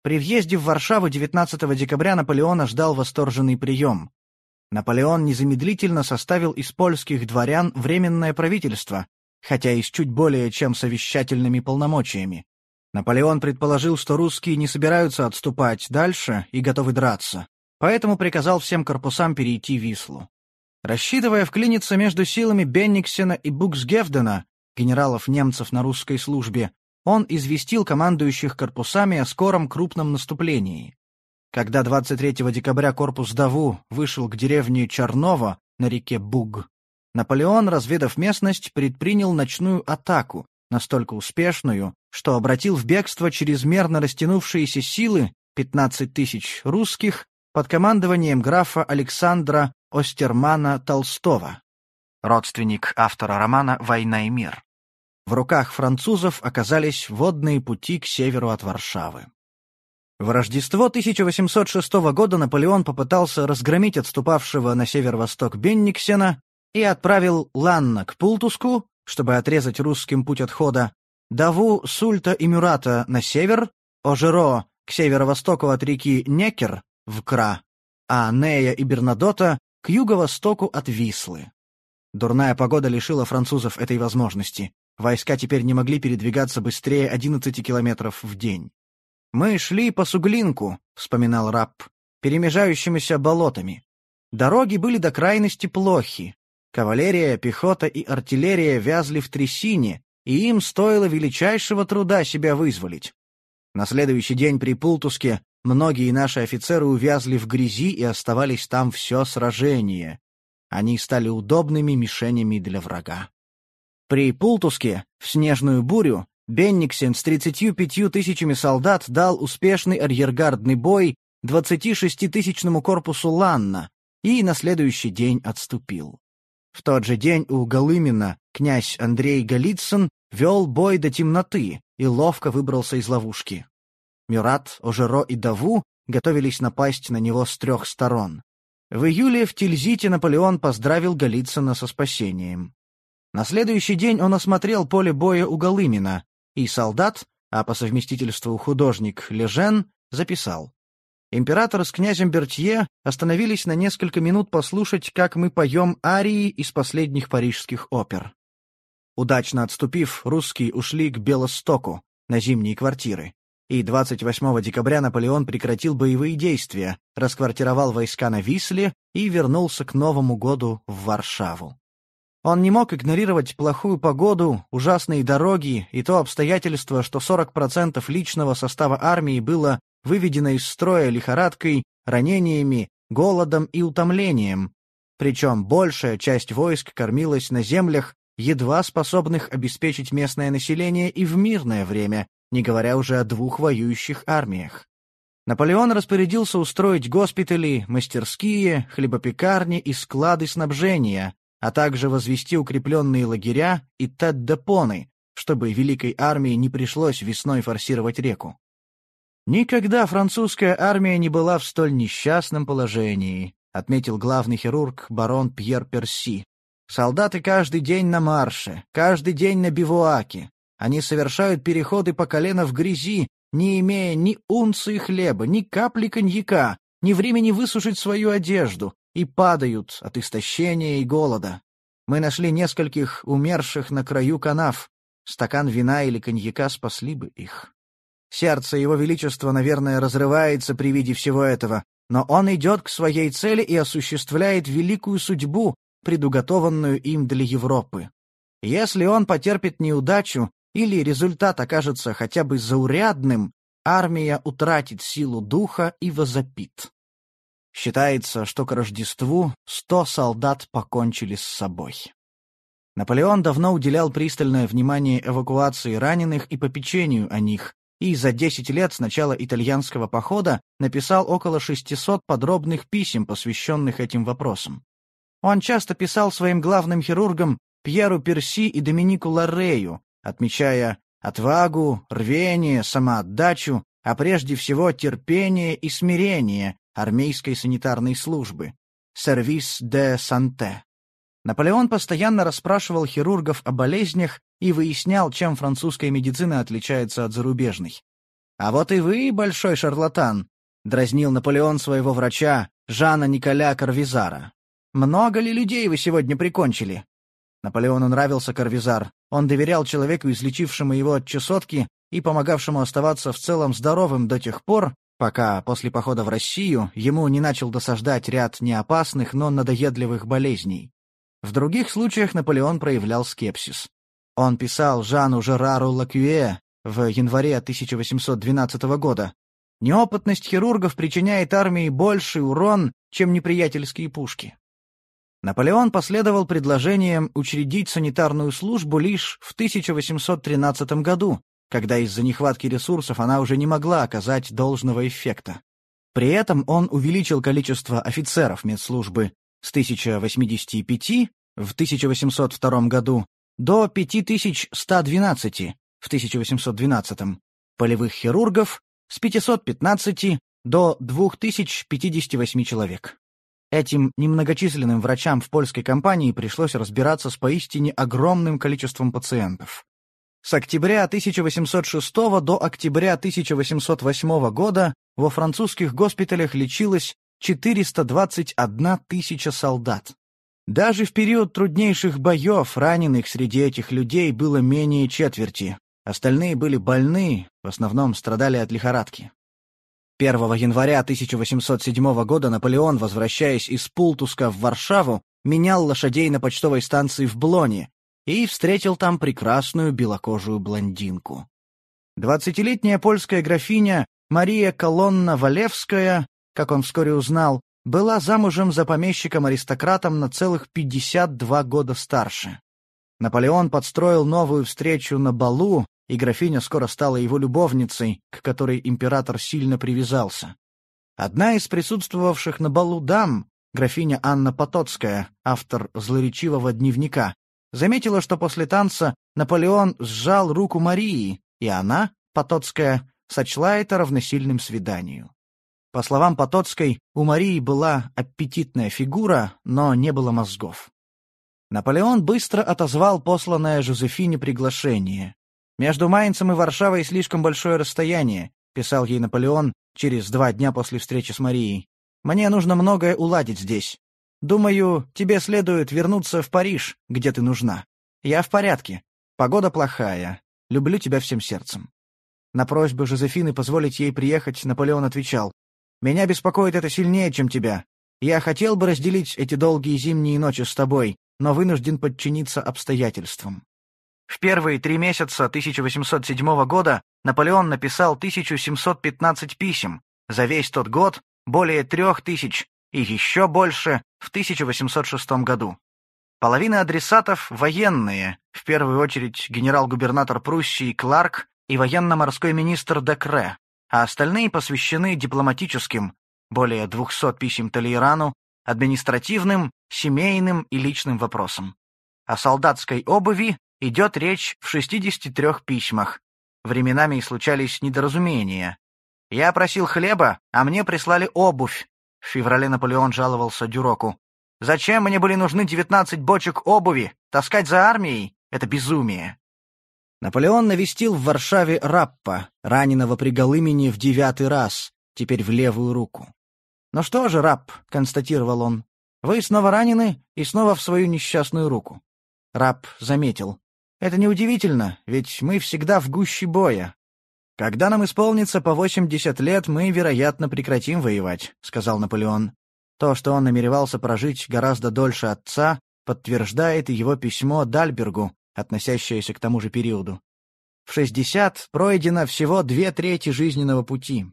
Speaker 1: При въезде в Варшаву 19 декабря Наполеона ждал восторженный прием. Наполеон незамедлительно составил из польских дворян временное правительство, хотя и с чуть более чем совещательными полномочиями. Наполеон предположил, что русские не собираются отступать дальше и готовы драться, поэтому приказал всем корпусам перейти Вислу. Рассчитывая вклиниться между силами Бенниксена и Буксгевдена, генералов немцев на русской службе, он известил командующих корпусами о скором крупном наступлении. Когда 23 декабря корпус Даву вышел к деревне Черново на реке Буг, Наполеон, разведав местность, предпринял ночную атаку, настолько успешную, что обратил в бегство чрезмерно растянувшиеся силы 15 тысяч русских под командованием графа Александра Остермана Толстого, родственник автора романа «Война и мир». В руках французов оказались водные пути к северу от Варшавы. В Рождество 1806 года Наполеон попытался разгромить отступавшего на северо-восток Бенниксена и отправил Ланна к Пултуску, чтобы отрезать русским путь отхода, Даву, Сульта и Мюрата на север, Ожеро к северо-востоку от реки Некер в Кра, а Нея и Бернадота к юго-востоку от Вислы. Дурная погода лишила французов этой возможности. Войска теперь не могли передвигаться быстрее 11 километров в день. «Мы шли по Суглинку», — вспоминал Рапп, — «перемежающимися болотами. Дороги были до крайности плохи. Кавалерия, пехота и артиллерия вязли в трясине, и им стоило величайшего труда себя вызволить. На следующий день при Пултуске многие наши офицеры увязли в грязи и оставались там все сражение. Они стали удобными мишенями для врага. При Пултуске, в снежную бурю, Бенниксен с 35 тысячами солдат дал успешный арьергардный бой 26-тысячному корпусу Ланна и на следующий день отступил. В тот же день у Голымина князь Андрей Голицын вел бой до темноты и ловко выбрался из ловушки. Мюрат, Ожеро и Даву готовились напасть на него с трех сторон. В июле в Тильзите Наполеон поздравил Голицына со спасением. На следующий день он осмотрел поле боя у Голымина, и солдат, а по совместительству художник Лежен, записал. Император с князем Бертье остановились на несколько минут послушать, как мы поем арии из последних парижских опер. Удачно отступив, русские ушли к Белостоку, на зимние квартиры и 28 декабря Наполеон прекратил боевые действия, расквартировал войска на Висле и вернулся к Новому году в Варшаву. Он не мог игнорировать плохую погоду, ужасные дороги и то обстоятельство, что 40% личного состава армии было выведено из строя лихорадкой, ранениями, голодом и утомлением. Причем большая часть войск кормилась на землях, едва способных обеспечить местное население и в мирное время, не говоря уже о двух воюющих армиях. Наполеон распорядился устроить госпитали, мастерские, хлебопекарни и склады снабжения, а также возвести укрепленные лагеря и тет-депоны, чтобы Великой армии не пришлось весной форсировать реку. «Никогда французская армия не была в столь несчастном положении», отметил главный хирург барон Пьер Перси. «Солдаты каждый день на марше, каждый день на бивуаке, они совершают переходы по колено в грязи, не имея ни унции хлеба, ни капли коньяка, ни времени высушить свою одежду, и падают от истощения и голода. Мы нашли нескольких умерших на краю канав. Стакан вина или коньяка спасли бы их. Сердце его величества, наверное, разрывается при виде всего этого, но он идет к своей цели и осуществляет великую судьбу, предуготованную им для Европы. Если он потерпит неудачу, или результат окажется хотя бы заурядным, армия утратит силу духа и возопит. Считается, что к Рождеству сто солдат покончили с собой. Наполеон давно уделял пристальное внимание эвакуации раненых и попечению о них, и за 10 лет с начала итальянского похода написал около 600 подробных писем, посвященных этим вопросам. Он часто писал своим главным хирургам Пьеру Перси и Доминику Ларрею, отмечая отвагу, рвение, самоотдачу, а прежде всего терпение и смирение армейской санитарной службы «Сервис де Санте». Наполеон постоянно расспрашивал хирургов о болезнях и выяснял, чем французская медицина отличается от зарубежной. «А вот и вы, большой шарлатан», — дразнил Наполеон своего врача Жана Николя Карвизара. «Много ли людей вы сегодня прикончили?» Наполеону нравился Карвизар. Он доверял человеку, излечившему его от чесотки и помогавшему оставаться в целом здоровым до тех пор, пока после похода в Россию ему не начал досаждать ряд неопасных, но надоедливых болезней. В других случаях Наполеон проявлял скепсис. Он писал Жану Жерару Лакюэ в январе 1812 года. «Неопытность хирургов причиняет армии больший урон, чем неприятельские пушки. Наполеон последовал предложениям учредить санитарную службу лишь в 1813 году, когда из-за нехватки ресурсов она уже не могла оказать должного эффекта. При этом он увеличил количество офицеров медслужбы с 1085 в 1802 году до 5112 в 1812, полевых хирургов с 515 до 2058 человек. Этим немногочисленным врачам в польской компании пришлось разбираться с поистине огромным количеством пациентов. С октября 1806 до октября 1808 года во французских госпиталях лечилось 421 тысяча солдат. Даже в период труднейших боев раненых среди этих людей было менее четверти. Остальные были больны, в основном страдали от лихорадки. 1 января 1807 года Наполеон, возвращаясь из Пултуска в Варшаву, менял лошадей на почтовой станции в Блоне и встретил там прекрасную белокожую блондинку. Двадцатилетняя польская графиня Мария Колонна Валевская, как он вскоре узнал, была замужем за помещиком-аристократом на целых 52 года старше. Наполеон подстроил новую встречу на балу, и графиня скоро стала его любовницей, к которой император сильно привязался. Одна из присутствовавших на балу дам, графиня Анна Потоцкая, автор злоречивого дневника, заметила, что после танца Наполеон сжал руку Марии, и она, Потоцкая, сочла это равносильным свиданию. По словам Потоцкой, у Марии была аппетитная фигура, но не было мозгов. Наполеон быстро отозвал посланное Жозефине приглашение. «Между Майнцем и Варшавой слишком большое расстояние», — писал ей Наполеон через два дня после встречи с Марией. «Мне нужно многое уладить здесь. Думаю, тебе следует вернуться в Париж, где ты нужна. Я в порядке. Погода плохая. Люблю тебя всем сердцем». На просьбу Жозефины позволить ей приехать, Наполеон отвечал, меня беспокоит это сильнее, чем тебя. Я хотел бы разделить эти долгие зимние ночи с тобой, но вынужден подчиниться обстоятельствам». В первые три месяца 1807 года Наполеон написал 1715 писем, за весь тот год более трех тысяч и еще больше в 1806 году. Половина адресатов — военные, в первую очередь генерал-губернатор Пруссии Кларк и военно-морской министр Декре а остальные посвящены дипломатическим, более 200 писем Толейрану, административным, семейным и личным вопросам. О солдатской обуви идет речь в 63 письмах. Временами случались недоразумения. «Я просил хлеба, а мне прислали обувь», — в феврале Наполеон жаловался Дюроку. «Зачем мне были нужны 19 бочек обуви? Таскать за армией — это безумие». Наполеон навестил в Варшаве Раппа, раненого при Голымени в девятый раз, теперь в левую руку. «Ну что же, Рапп», — констатировал он, — «вы снова ранены и снова в свою несчастную руку». Рапп заметил. «Это неудивительно, ведь мы всегда в гуще боя. Когда нам исполнится по восемьдесят лет, мы, вероятно, прекратим воевать», — сказал Наполеон. То, что он намеревался прожить гораздо дольше отца, подтверждает его письмо Дальбергу, относящаяся к тому же периоду. В 60 пройдено всего две трети жизненного пути.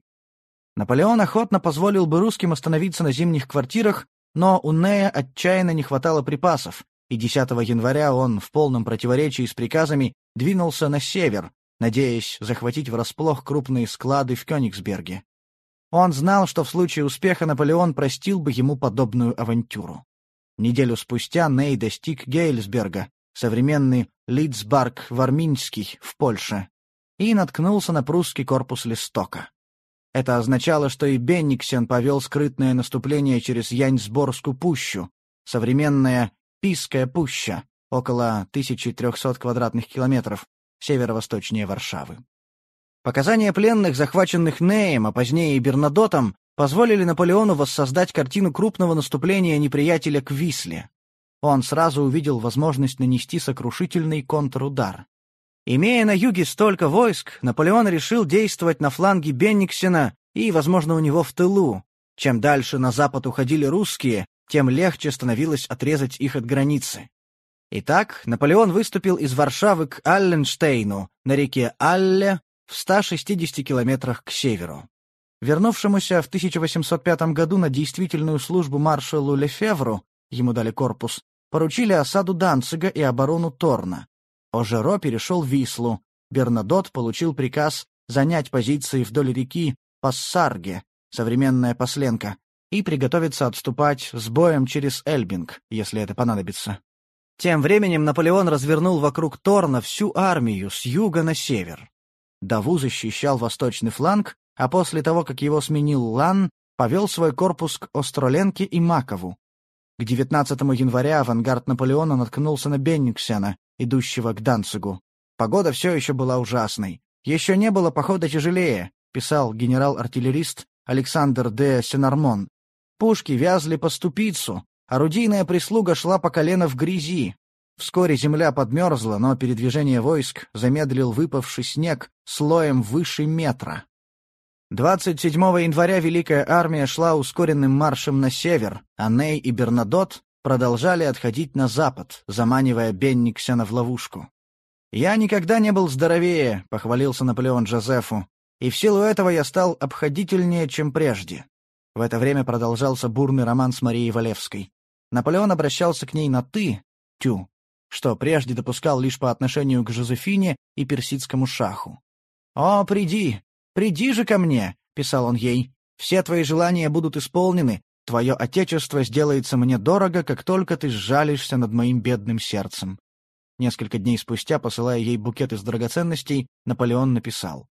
Speaker 1: Наполеон охотно позволил бы русским остановиться на зимних квартирах, но у Нея отчаянно не хватало припасов, и 10 января он в полном противоречии с приказами двинулся на север, надеясь захватить врасплох крупные склады в Кёнигсберге. Он знал, что в случае успеха Наполеон простил бы ему подобную авантюру. Неделю спустя Ней достиг Гейльсберга, современный Литцбарг Варминский в Польше, и наткнулся на прусский корпус Листока. Это означало, что и Бенниксен повел скрытное наступление через Яньсборскую пущу, современная Пиская пуща, около 1300 квадратных километров, северо-восточнее Варшавы. Показания пленных, захваченных Неем, а позднее и Бернадотом, позволили Наполеону воссоздать картину крупного наступления неприятеля к Висле. Он сразу увидел возможность нанести сокрушительный контрудар. Имея на юге столько войск, Наполеон решил действовать на фланге Бенниксена и, возможно, у него в тылу. Чем дальше на запад уходили русские, тем легче становилось отрезать их от границы. Итак, Наполеон выступил из Варшавы к Алленштейну на реке Алле в 160 километрах к северу. Вернувшемуся в 1805 году на действительную службу маршалу Лефевру, ему дали корпус, поручили осаду Данцига и оборону Торна. Ожеро перешел Вислу. Бернадот получил приказ занять позиции вдоль реки Пассарге, современная Посленка, и приготовиться отступать с боем через Эльбинг, если это понадобится. Тем временем Наполеон развернул вокруг Торна всю армию с юга на север. Даву защищал восточный фланг, а после того, как его сменил Лан, повел свой корпус к Остроленке и Макову. К 19 января авангард Наполеона наткнулся на Бенниксена, идущего к Данцигу. Погода все еще была ужасной. «Еще не было похода тяжелее», — писал генерал-артиллерист Александр де Сенармон. «Пушки вязли по ступицу, орудийная прислуга шла по колено в грязи. Вскоре земля подмерзла, но передвижение войск замедлил выпавший снег слоем выше метра. 27 января Великая Армия шла ускоренным маршем на север, а Ней и Бернадот продолжали отходить на запад, заманивая Бенниксена в ловушку. «Я никогда не был здоровее», — похвалился Наполеон Жозефу, «и в силу этого я стал обходительнее, чем прежде». В это время продолжался бурный роман с Марией Валевской. Наполеон обращался к ней на «ты», «тю», что прежде допускал лишь по отношению к Жозефине и персидскому шаху. «О, приди! Приди же ко мне!» — писал он ей. «Все твои желания будут исполнены, твое отечество сделается мне дорого, как только ты сжалишься над моим бедным сердцем». Несколько дней спустя, посылая ей букет из драгоценностей, Наполеон написал.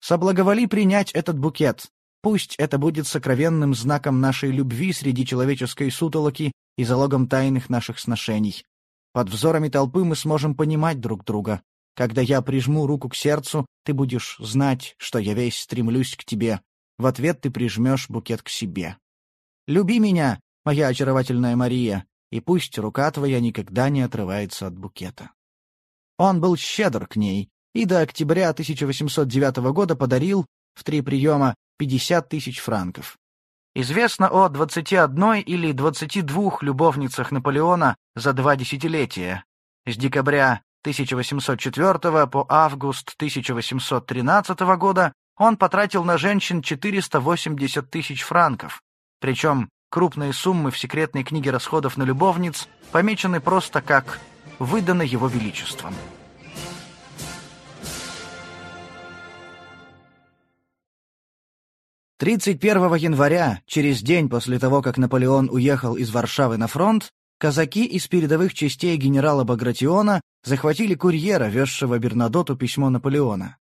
Speaker 1: «Соблаговоли принять этот букет. Пусть это будет сокровенным знаком нашей любви среди человеческой сутолоки и залогом тайных наших сношений. Под взорами толпы мы сможем понимать друг друга. Когда я прижму руку к сердцу, ты будешь знать, что я весь стремлюсь к тебе. В ответ ты прижмешь букет к себе. Люби меня, моя очаровательная Мария, и пусть рука твоя никогда не отрывается от букета. Он был щедр к ней и до октября 1809 года подарил в три приема 50 тысяч франков. Известно о 21 или 22 любовницах Наполеона за два десятилетия. С декабря 1804 по август 1813 года он потратил на женщин 480 тысяч франков. Причем крупные суммы в секретной книге расходов на любовниц помечены просто как «выдано его величеством». 31 января, через день после того, как Наполеон уехал из Варшавы на фронт, казаки из передовых частей генерала Багратиона захватили курьера, везшего Бернадоту письмо Наполеона.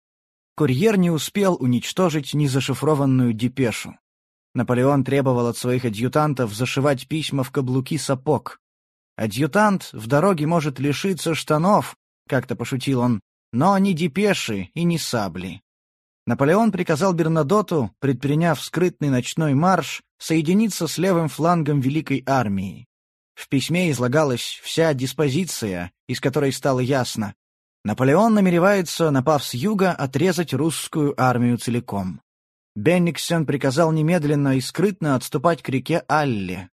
Speaker 1: Курьер не успел уничтожить незашифрованную депешу. Наполеон требовал от своих адъютантов зашивать письма в каблуки сапог. «Адъютант в дороге может лишиться штанов», — как-то пошутил он, — «но не депеши и не сабли». Наполеон приказал Бернадоту, предприняв скрытный ночной марш, соединиться с левым флангом Великой армии. В письме излагалась вся диспозиция, из которой стало ясно. Наполеон намеревается, напав с юга, отрезать русскую армию целиком. Бенниксен приказал немедленно и скрытно отступать к реке Алле.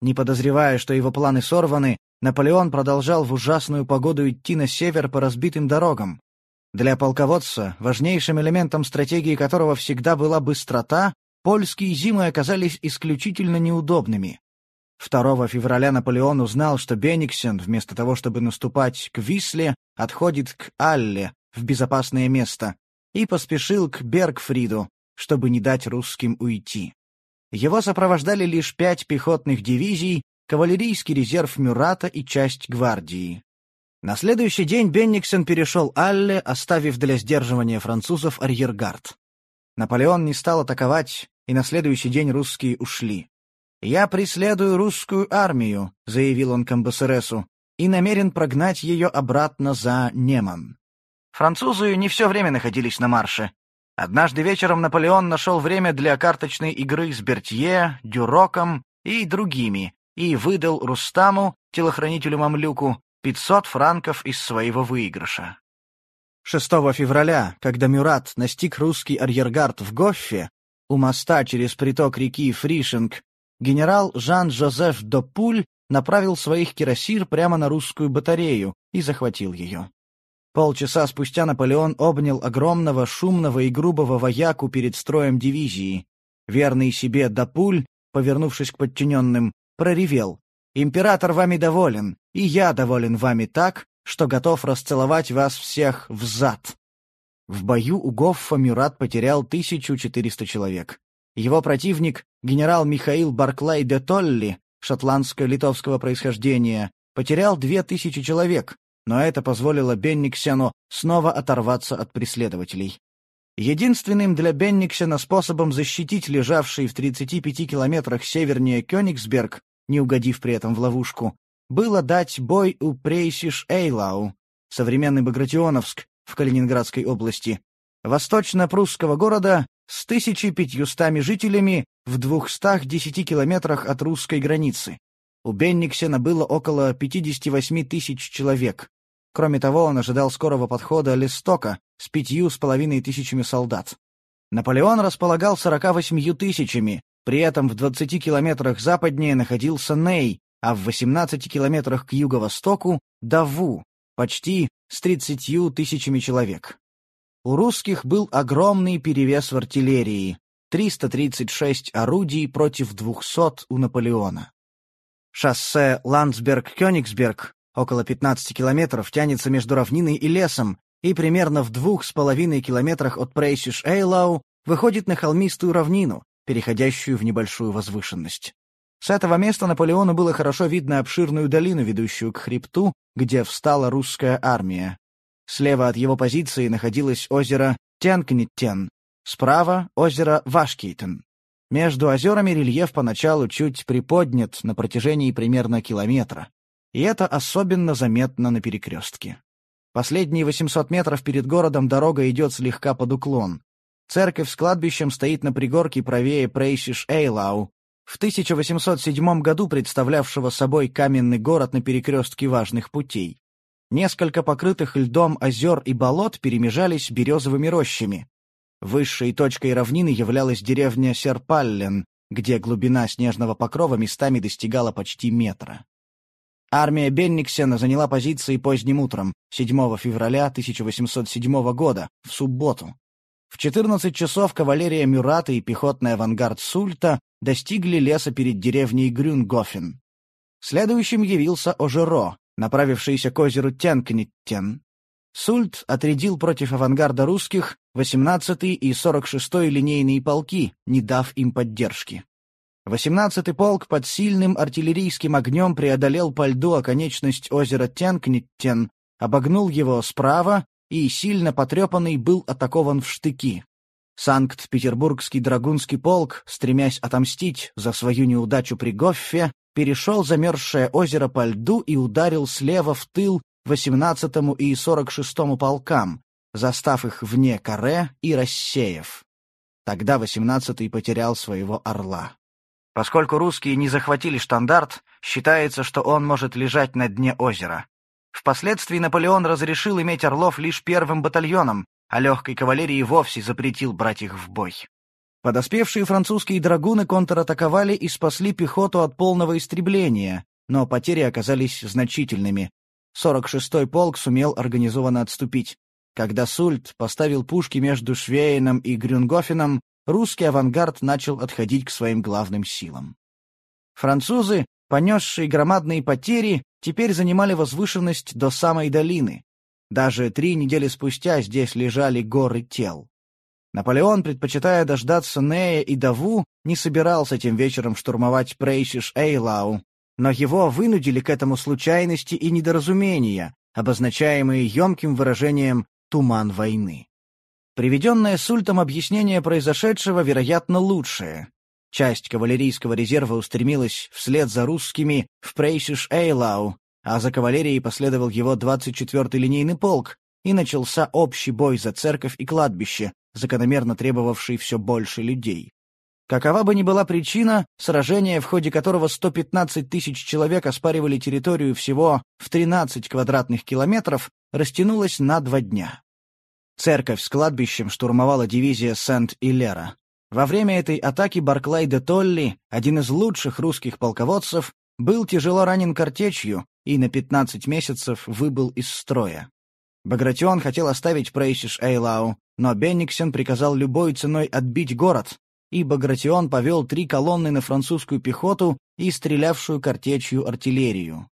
Speaker 1: Не подозревая, что его планы сорваны, Наполеон продолжал в ужасную погоду идти на север по разбитым дорогам. Для полководца, важнейшим элементом стратегии которого всегда была быстрота, польские зимы оказались исключительно неудобными. 2 февраля Наполеон узнал, что Бениксен, вместо того, чтобы наступать к Висле, отходит к Алле, в безопасное место, и поспешил к Бергфриду, чтобы не дать русским уйти. Его сопровождали лишь пять пехотных дивизий, кавалерийский резерв Мюрата и часть гвардии. На следующий день Бенниксен перешел Алле, оставив для сдерживания французов арьергард. Наполеон не стал атаковать, и на следующий день русские ушли. «Я преследую русскую армию», — заявил он Камбасересу, «и намерен прогнать ее обратно за Неман». Французы не все время находились на марше. Однажды вечером Наполеон нашел время для карточной игры с Бертье, Дюроком и другими и выдал Рустаму, телохранителю Мамлюку, 500 франков из своего выигрыша. 6 февраля, когда Мюрат настиг русский арьергард в Гоффе, у моста через приток реки Фришинг, генерал Жан-Жозеф Допуль направил своих кирасир прямо на русскую батарею и захватил ее. Полчаса спустя Наполеон обнял огромного, шумного и грубого вояку перед строем дивизии. Верный себе Допуль, повернувшись к подчиненным, проревел Император вами доволен, и я доволен вами так, что готов расцеловать вас всех в зад». В бою у Гоффа Мюрат потерял 1400 человек. Его противник, генерал Михаил Барклай де Толли, шотландско-литовского происхождения, потерял 2000 человек, но это позволило Бенниксену снова оторваться от преследователей. Единственным для Бенниксена способом защитить лежавший в 35 километрах севернее Кёнигсберг, не угодив при этом в ловушку, было дать бой у Прейсиш-Эйлау, современный Багратионовск в Калининградской области, восточно-прусского города с 1500 жителями в 210 километрах от русской границы. У Бенниксена было около 58 тысяч человек. Кроме того, он ожидал скорого подхода Листока с пятью с половиной тысячами солдат. Наполеон располагал 48 тысячами, при этом в 20 километрах западнее находился Ней, а в 18 километрах к юго-востоку — Даву, почти с 30 тысячами человек. У русских был огромный перевес в артиллерии — 336 орудий против 200 у Наполеона. Шоссе Ландсберг-Кёнигсберг около 15 километров тянется между равниной и лесом, и примерно в двух с половиной километрах от Прейсиш-Эйлау выходит на холмистую равнину, переходящую в небольшую возвышенность. С этого места Наполеону было хорошо видно обширную долину, ведущую к хребту, где встала русская армия. Слева от его позиции находилось озеро Тенкниттен, справа — озеро Вашкейтен. Между озерами рельеф поначалу чуть приподнят на протяжении примерно километра, и это особенно заметно на перекрестке. Последние 800 метров перед городом дорога идет слегка под уклон. Церковь с кладбищем стоит на пригорке правее Прейсиш-Эйлау, в 1807 году представлявшего собой каменный город на перекрестке важных путей. Несколько покрытых льдом озер и болот перемежались березовыми рощами. Высшей точкой равнины являлась деревня Серпаллен, где глубина снежного покрова местами достигала почти метра. Армия Бенниксена заняла позиции поздним утром, 7 февраля 1807 года, в субботу. В 14 часов кавалерия Мюрата и пехотный авангард Сульта достигли леса перед деревней Грюнгофен. Следующим явился Ожеро, направившийся к озеру Тенкниттен, Сульт отрядил против авангарда русских 18-й и 46-й линейные полки, не дав им поддержки. 18-й полк под сильным артиллерийским огнем преодолел по льду оконечность озера Тенкниттен, обогнул его справа и, сильно потрепанный, был атакован в штыки. Санкт-Петербургский драгунский полк, стремясь отомстить за свою неудачу при Гоффе, перешел замерзшее озеро по льду и ударил слева в тыл 18-му и 46-му полкам, застав их вне каре и рассеяв. Тогда 18-й потерял своего орла. Поскольку русские не захватили штандарт, считается, что он может лежать на дне озера. Впоследствии Наполеон разрешил иметь орлов лишь первым батальоном, а легкой кавалерии вовсе запретил брать их в бой. Подоспевшие французские драгуны контратаковали и спасли пехоту от полного истребления, но потери оказались значительными, 46-й полк сумел организованно отступить. Когда Сульт поставил пушки между Швейном и Грюнгофеном, русский авангард начал отходить к своим главным силам. Французы, понесшие громадные потери, теперь занимали возвышенность до самой долины. Даже три недели спустя здесь лежали горы тел. Наполеон, предпочитая дождаться Нея и Даву, не собирался тем вечером штурмовать Прейсиш-Эйлау, но его вынудили к этому случайности и недоразумения, обозначаемые емким выражением «туман войны». Приведенное Сультом объяснение произошедшего, вероятно, лучшее. Часть кавалерийского резерва устремилась вслед за русскими в Прейсиш-Эйлау, а за кавалерией последовал его 24-й линейный полк, и начался общий бой за церковь и кладбище, закономерно требовавший все больше людей. Какова бы ни была причина, сражение, в ходе которого 115 тысяч человек оспаривали территорию всего в 13 квадратных километров, растянулось на два дня. Церковь с кладбищем штурмовала дивизия Сент-Илера. Во время этой атаки Барклай де Толли, один из лучших русских полководцев, был тяжело ранен картечью и на 15 месяцев выбыл из строя. Багратион хотел оставить Прейсиш Эйлау, но Бенниксен приказал любой ценой отбить город, и Багратион повел три колонны на французскую пехоту и стрелявшую картечью артиллерию.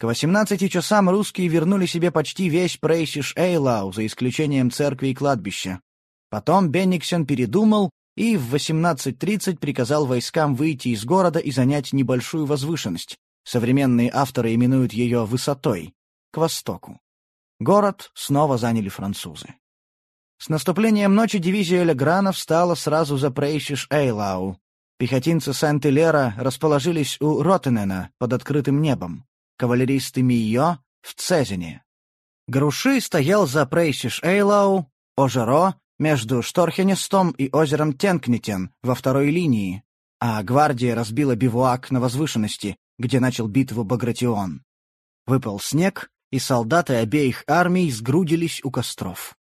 Speaker 1: К 18 часам русские вернули себе почти весь Прейсиш Эйлау, за исключением церкви и кладбища. Потом Бенниксен передумал и в 18.30 приказал войскам выйти из города и занять небольшую возвышенность. Современные авторы именуют ее «высотой», к востоку. Город снова заняли французы. С наступлением ночи дивизия Леграна встала сразу за Прейшиш-Эйлау. Пехотинцы Сент-Илера расположились у Ротенена под открытым небом. Кавалеристы Мийо — в Цезине. Груши стоял за Прейшиш-Эйлау, Ожеро — между Шторхенестом и озером Тенкнитен во второй линии, а гвардия разбила бивуак на возвышенности, где начал битву Багратион. Выпал снег, и солдаты обеих армий сгрудились у костров.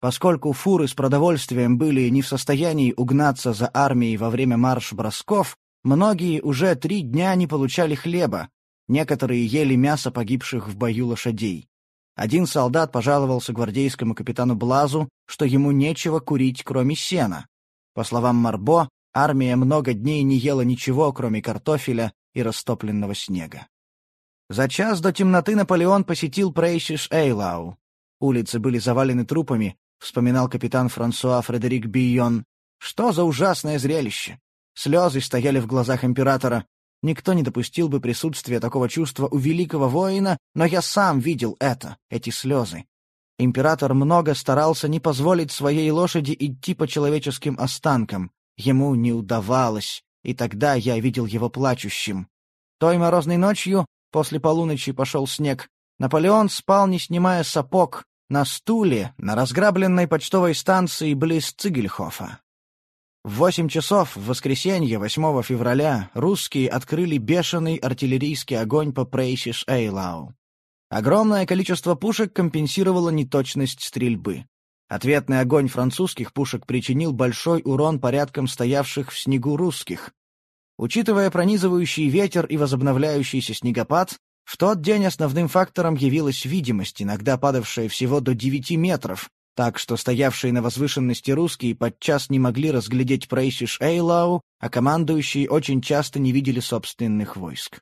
Speaker 1: Поскольку фуры с продовольствием были не в состоянии угнаться за армией во время марш-бросков, многие уже три дня не получали хлеба, некоторые ели мясо погибших в бою лошадей. Один солдат пожаловался гвардейскому капитану Блазу, что ему нечего курить, кроме сена. По словам Марбо, армия много дней не ела ничего, кроме картофеля и растопленного снега. За час до темноты Наполеон посетил Прейсиш Эйлау. Улицы были завалены трупами, вспоминал капитан Франсуа Фредерик Бийон. Что за ужасное зрелище! Слезы стояли в глазах императора. Никто не допустил бы присутствия такого чувства у великого воина, но я сам видел это, эти слезы. Император много старался не позволить своей лошади идти по человеческим останкам. Ему не удавалось, и тогда я видел его плачущим. Той морозной ночью После полуночи пошел снег. Наполеон спал, не снимая сапог, на стуле на разграбленной почтовой станции близ Цигельхофа. В восемь часов в воскресенье, 8 февраля, русские открыли бешеный артиллерийский огонь по Прейсиш-Эйлау. Огромное количество пушек компенсировало неточность стрельбы. Ответный огонь французских пушек причинил большой урон порядкам стоявших в снегу русских, Учитывая пронизывающий ветер и возобновляющийся снегопад, в тот день основным фактором явилась видимость, иногда падавшая всего до 9 метров, так что стоявшие на возвышенности русские подчас не могли разглядеть Прейсиш Эйлау, а командующие очень часто не видели собственных войск.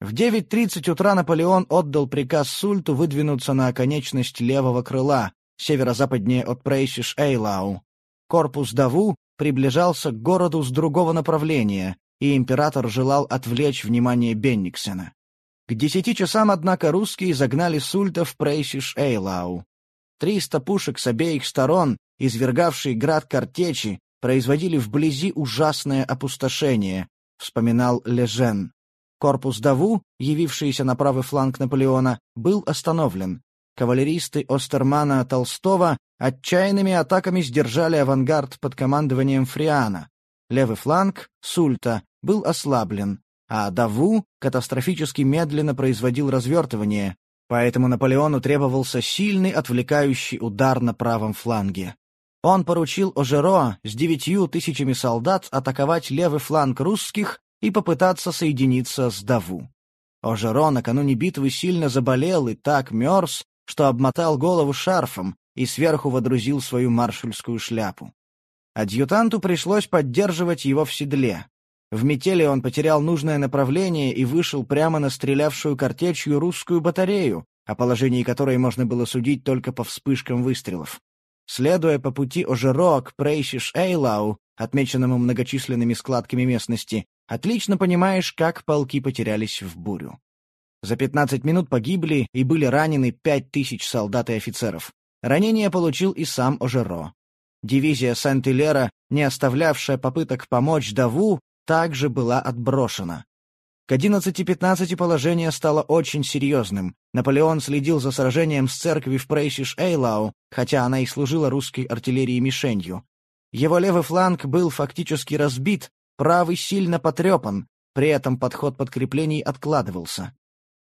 Speaker 1: В 9.30 утра Наполеон отдал приказ Сульту выдвинуться на оконечность левого крыла, северо-западнее от Прейсиш Эйлау. Корпус Даву приближался к городу с другого направления, и император желал отвлечь внимание Беннигсена. К десяти часам, однако, русские загнали Сульта в Прейсиш-Эйлау. Триста пушек с обеих сторон, извергавшие град картечи, производили вблизи ужасное опустошение, вспоминал Лежен. Корпус Даву, явившийся на правый фланг Наполеона, был остановлен. Кавалеристы Остермана Толстого отчаянными атаками сдержали авангард под командованием Фриана. Левый фланг, Сульта, был ослаблен, а Даву катастрофически медленно производил развертывание, поэтому Наполеону требовался сильный отвлекающий удар на правом фланге. Он поручил Ожеро с девятью тысячами солдат атаковать левый фланг русских и попытаться соединиться с Даву. Ожеро накануне битвы сильно заболел и так мерз, что обмотал голову шарфом и сверху водрузил свою маршальскую шляпу. Адъютанту пришлось поддерживать его в седле. В метели он потерял нужное направление и вышел прямо на стрелявшую картечью русскую батарею, о положении которой можно было судить только по вспышкам выстрелов. Следуя по пути Ожеро к Прейшиш-Эйлау, отмеченному многочисленными складками местности, отлично понимаешь, как полки потерялись в бурю. За 15 минут погибли и были ранены 5000 солдат и офицеров. Ранение получил и сам Ожеро. Дивизия Сент-Илера, не оставлявшая попыток помочь Даву, также была отброшена. К 11.15 положение стало очень серьезным. Наполеон следил за сражением с церкви в Прейсиш-Эйлау, хотя она и служила русской артиллерии мишенью. Его левый фланг был фактически разбит, правый сильно потрепан, при этом подход подкреплений откладывался.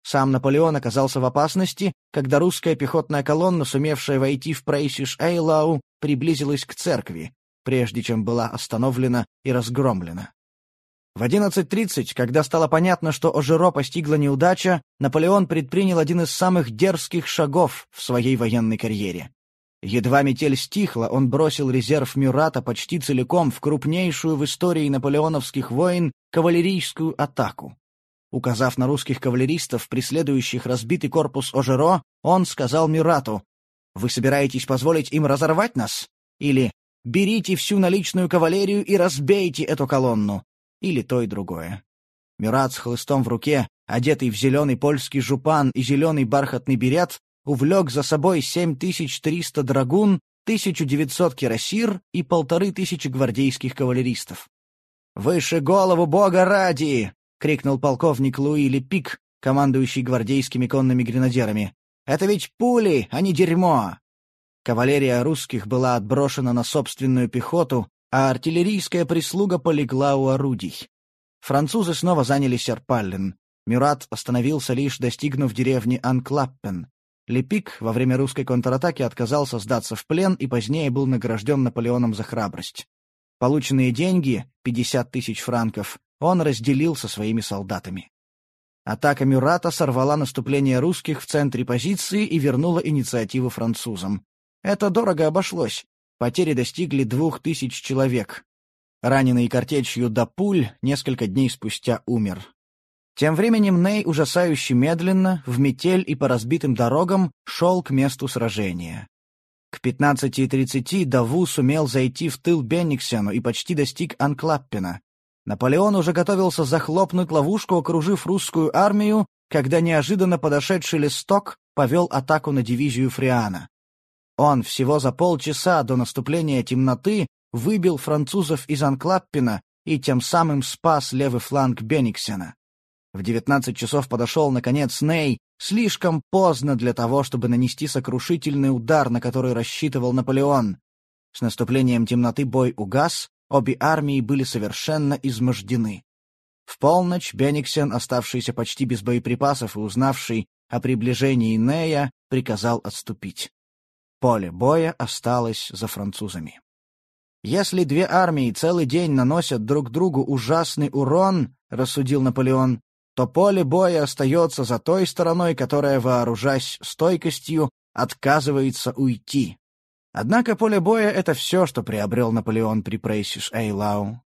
Speaker 1: Сам Наполеон оказался в опасности, когда русская пехотная колонна, сумевшая войти в Прейсиш-Эйлау, приблизилась к церкви, прежде чем была остановлена и разгромлена. В 11.30, когда стало понятно, что Ожеро постигла неудача, Наполеон предпринял один из самых дерзких шагов в своей военной карьере. Едва метель стихла, он бросил резерв Мюрата почти целиком в крупнейшую в истории наполеоновских войн кавалерийскую атаку. Указав на русских кавалеристов, преследующих разбитый корпус Ожеро, он сказал Мюрату, «Вы собираетесь позволить им разорвать нас? Или «Берите всю наличную кавалерию и разбейте эту колонну!» Или то и другое. Мюрат с хлыстом в руке, одетый в зеленый польский жупан и зеленый бархатный берет, увлек за собой 7300 драгун, 1900 кирасир и полторы тысячи гвардейских кавалеристов. «Выше голову бога ради!» — крикнул полковник Луи Лепик, командующий гвардейскими конными гренадерами. «Это ведь пули, а не дерьмо!» Кавалерия русских была отброшена на собственную пехоту, а артиллерийская прислуга полегла у орудий. Французы снова заняли Серпаллен. Мюрат остановился лишь достигнув деревни Анклаппен. Лепик во время русской контратаки отказался сдаться в плен и позднее был награжден Наполеоном за храбрость. Полученные деньги, 50 тысяч франков, он разделил со своими солдатами. Атака Мюрата сорвала наступление русских в центре позиции и вернула инициативу французам. Это дорого обошлось. Потери достигли двух тысяч человек. Раненый картечью до пуль несколько дней спустя умер. Тем временем Ней ужасающе медленно, в метель и по разбитым дорогам, шел к месту сражения. К 15.30 Даву сумел зайти в тыл Бенниксену и почти достиг Анклаппена. Наполеон уже готовился захлопнуть ловушку, окружив русскую армию, когда неожиданно подошедший листок повел атаку на дивизию Фриана. Он всего за полчаса до наступления темноты выбил французов из Анклаппена и тем самым спас левый фланг Бенниксена. В девятнадцать часов подошел, наконец, Ней, слишком поздно для того, чтобы нанести сокрушительный удар, на который рассчитывал Наполеон. С наступлением темноты бой угас, обе армии были совершенно измождены. В полночь Бениксен, оставшийся почти без боеприпасов и узнавший о приближении Нея, приказал отступить. Поле боя осталось за французами. «Если две армии целый день наносят друг другу ужасный урон, — рассудил Наполеон, то поле боя остается за той стороной, которая, вооружаясь стойкостью, отказывается уйти. Однако поле боя — это все, что приобрел Наполеон при Прейсиш Эйлау.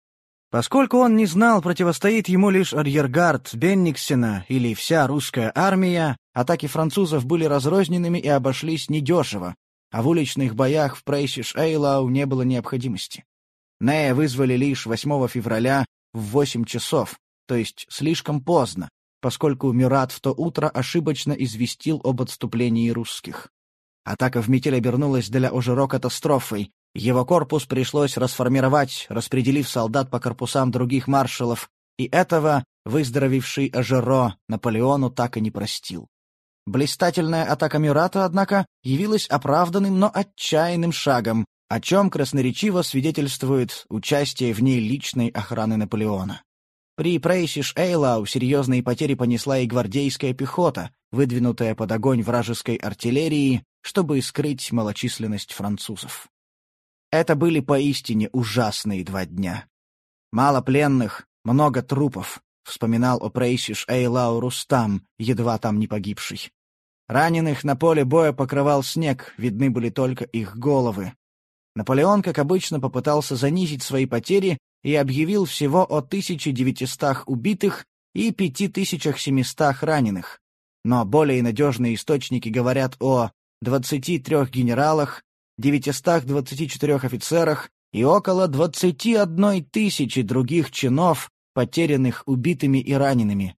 Speaker 1: Поскольку он не знал, противостоит ему лишь арьергард Бенниксена или вся русская армия, атаки французов были разрозненными и обошлись недешево, а в уличных боях в Прейсиш Эйлау не было необходимости. Нея вызвали лишь 8 февраля в 8 часов, то есть слишком поздно, поскольку Мюрат в то утро ошибочно известил об отступлении русских. Атака в метель обернулась для Ожеро катастрофой. Его корпус пришлось расформировать, распределив солдат по корпусам других маршалов, и этого выздоровевший Ожеро Наполеону так и не простил. Блистательная атака Мюрата, однако, явилась оправданным, но отчаянным шагом, о чем красноречиво свидетельствует участие в ней личной охраны Наполеона. При Прейсиш Эйлау серьезные потери понесла и гвардейская пехота, выдвинутая под огонь вражеской артиллерии, чтобы скрыть малочисленность французов. Это были поистине ужасные два дня. Мало пленных, много трупов, вспоминал о Прейсиш Эйлау Рустам, едва там не погибший. Раненых на поле боя покрывал снег, видны были только их головы. Наполеон, как обычно, попытался занизить свои потери и объявил всего о 1900 убитых и 5700 раненых. Но более надежные источники говорят о 23 генералах, 924 офицерах и около 21 тысячи других чинов, потерянных убитыми и ранеными.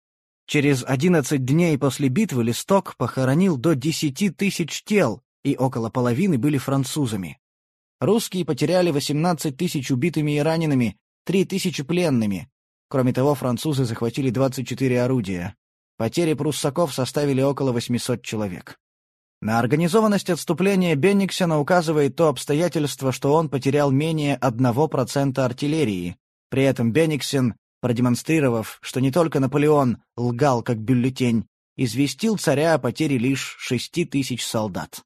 Speaker 1: Через 11 дней после битвы Листок похоронил до 10 тысяч тел, и около половины были французами. Русские потеряли 18 тысяч убитыми и ранеными, Три тысячи пленными. Кроме того, французы захватили 24 орудия. Потери пруссаков составили около 800 человек. На организованность отступления Бенниксена указывает то обстоятельство, что он потерял менее 1% артиллерии. При этом Бенниксен, продемонстрировав, что не только Наполеон лгал как бюллетень, известил царя о потере лишь 6 тысяч солдат.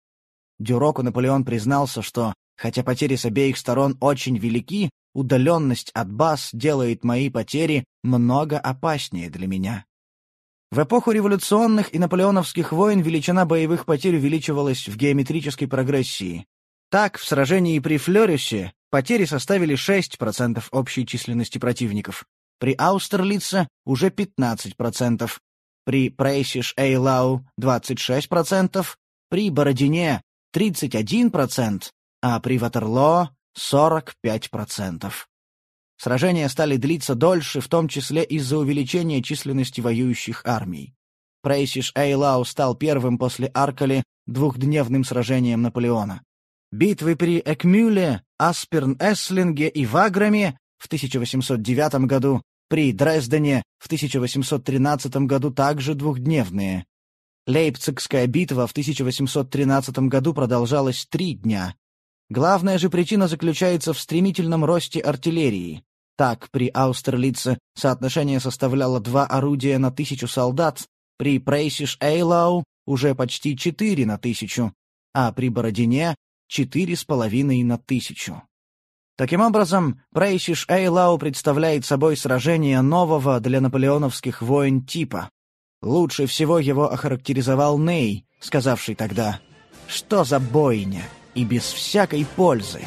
Speaker 1: Дюроку Наполеон признался, что, хотя потери с обеих сторон очень велики, Удаленность от баз делает мои потери много опаснее для меня. В эпоху революционных и наполеоновских войн величина боевых потерь увеличивалась в геометрической прогрессии. Так, в сражении при Флёрюсе потери составили 6% общей численности противников, при Аустерлице уже 15%, при Прейсиш-Эйлау 26%, при Бородине 31%, а при Ватерлоо 45%. Сражения стали длиться дольше, в том числе из-за увеличения численности воюющих армий. Прейсиш Эйлау стал первым после Аркали двухдневным сражением Наполеона. Битвы при Экмюле, Асперн-Эслинге и Ваграме в 1809 году, при Дрездене в 1813 году также двухдневные. Лейпцигская битва в 1813 году продолжалась три дня. Главная же причина заключается в стремительном росте артиллерии. Так, при Аустерлице соотношение составляло два орудия на тысячу солдат, при Прейсиш-Эйлау уже почти четыре на тысячу, а при Бородине — четыре с половиной на тысячу. Таким образом, Прейсиш-Эйлау представляет собой сражение нового для наполеоновских войн типа. Лучше всего его охарактеризовал Ней, сказавший тогда «Что за бойня? И без всякой пользы!»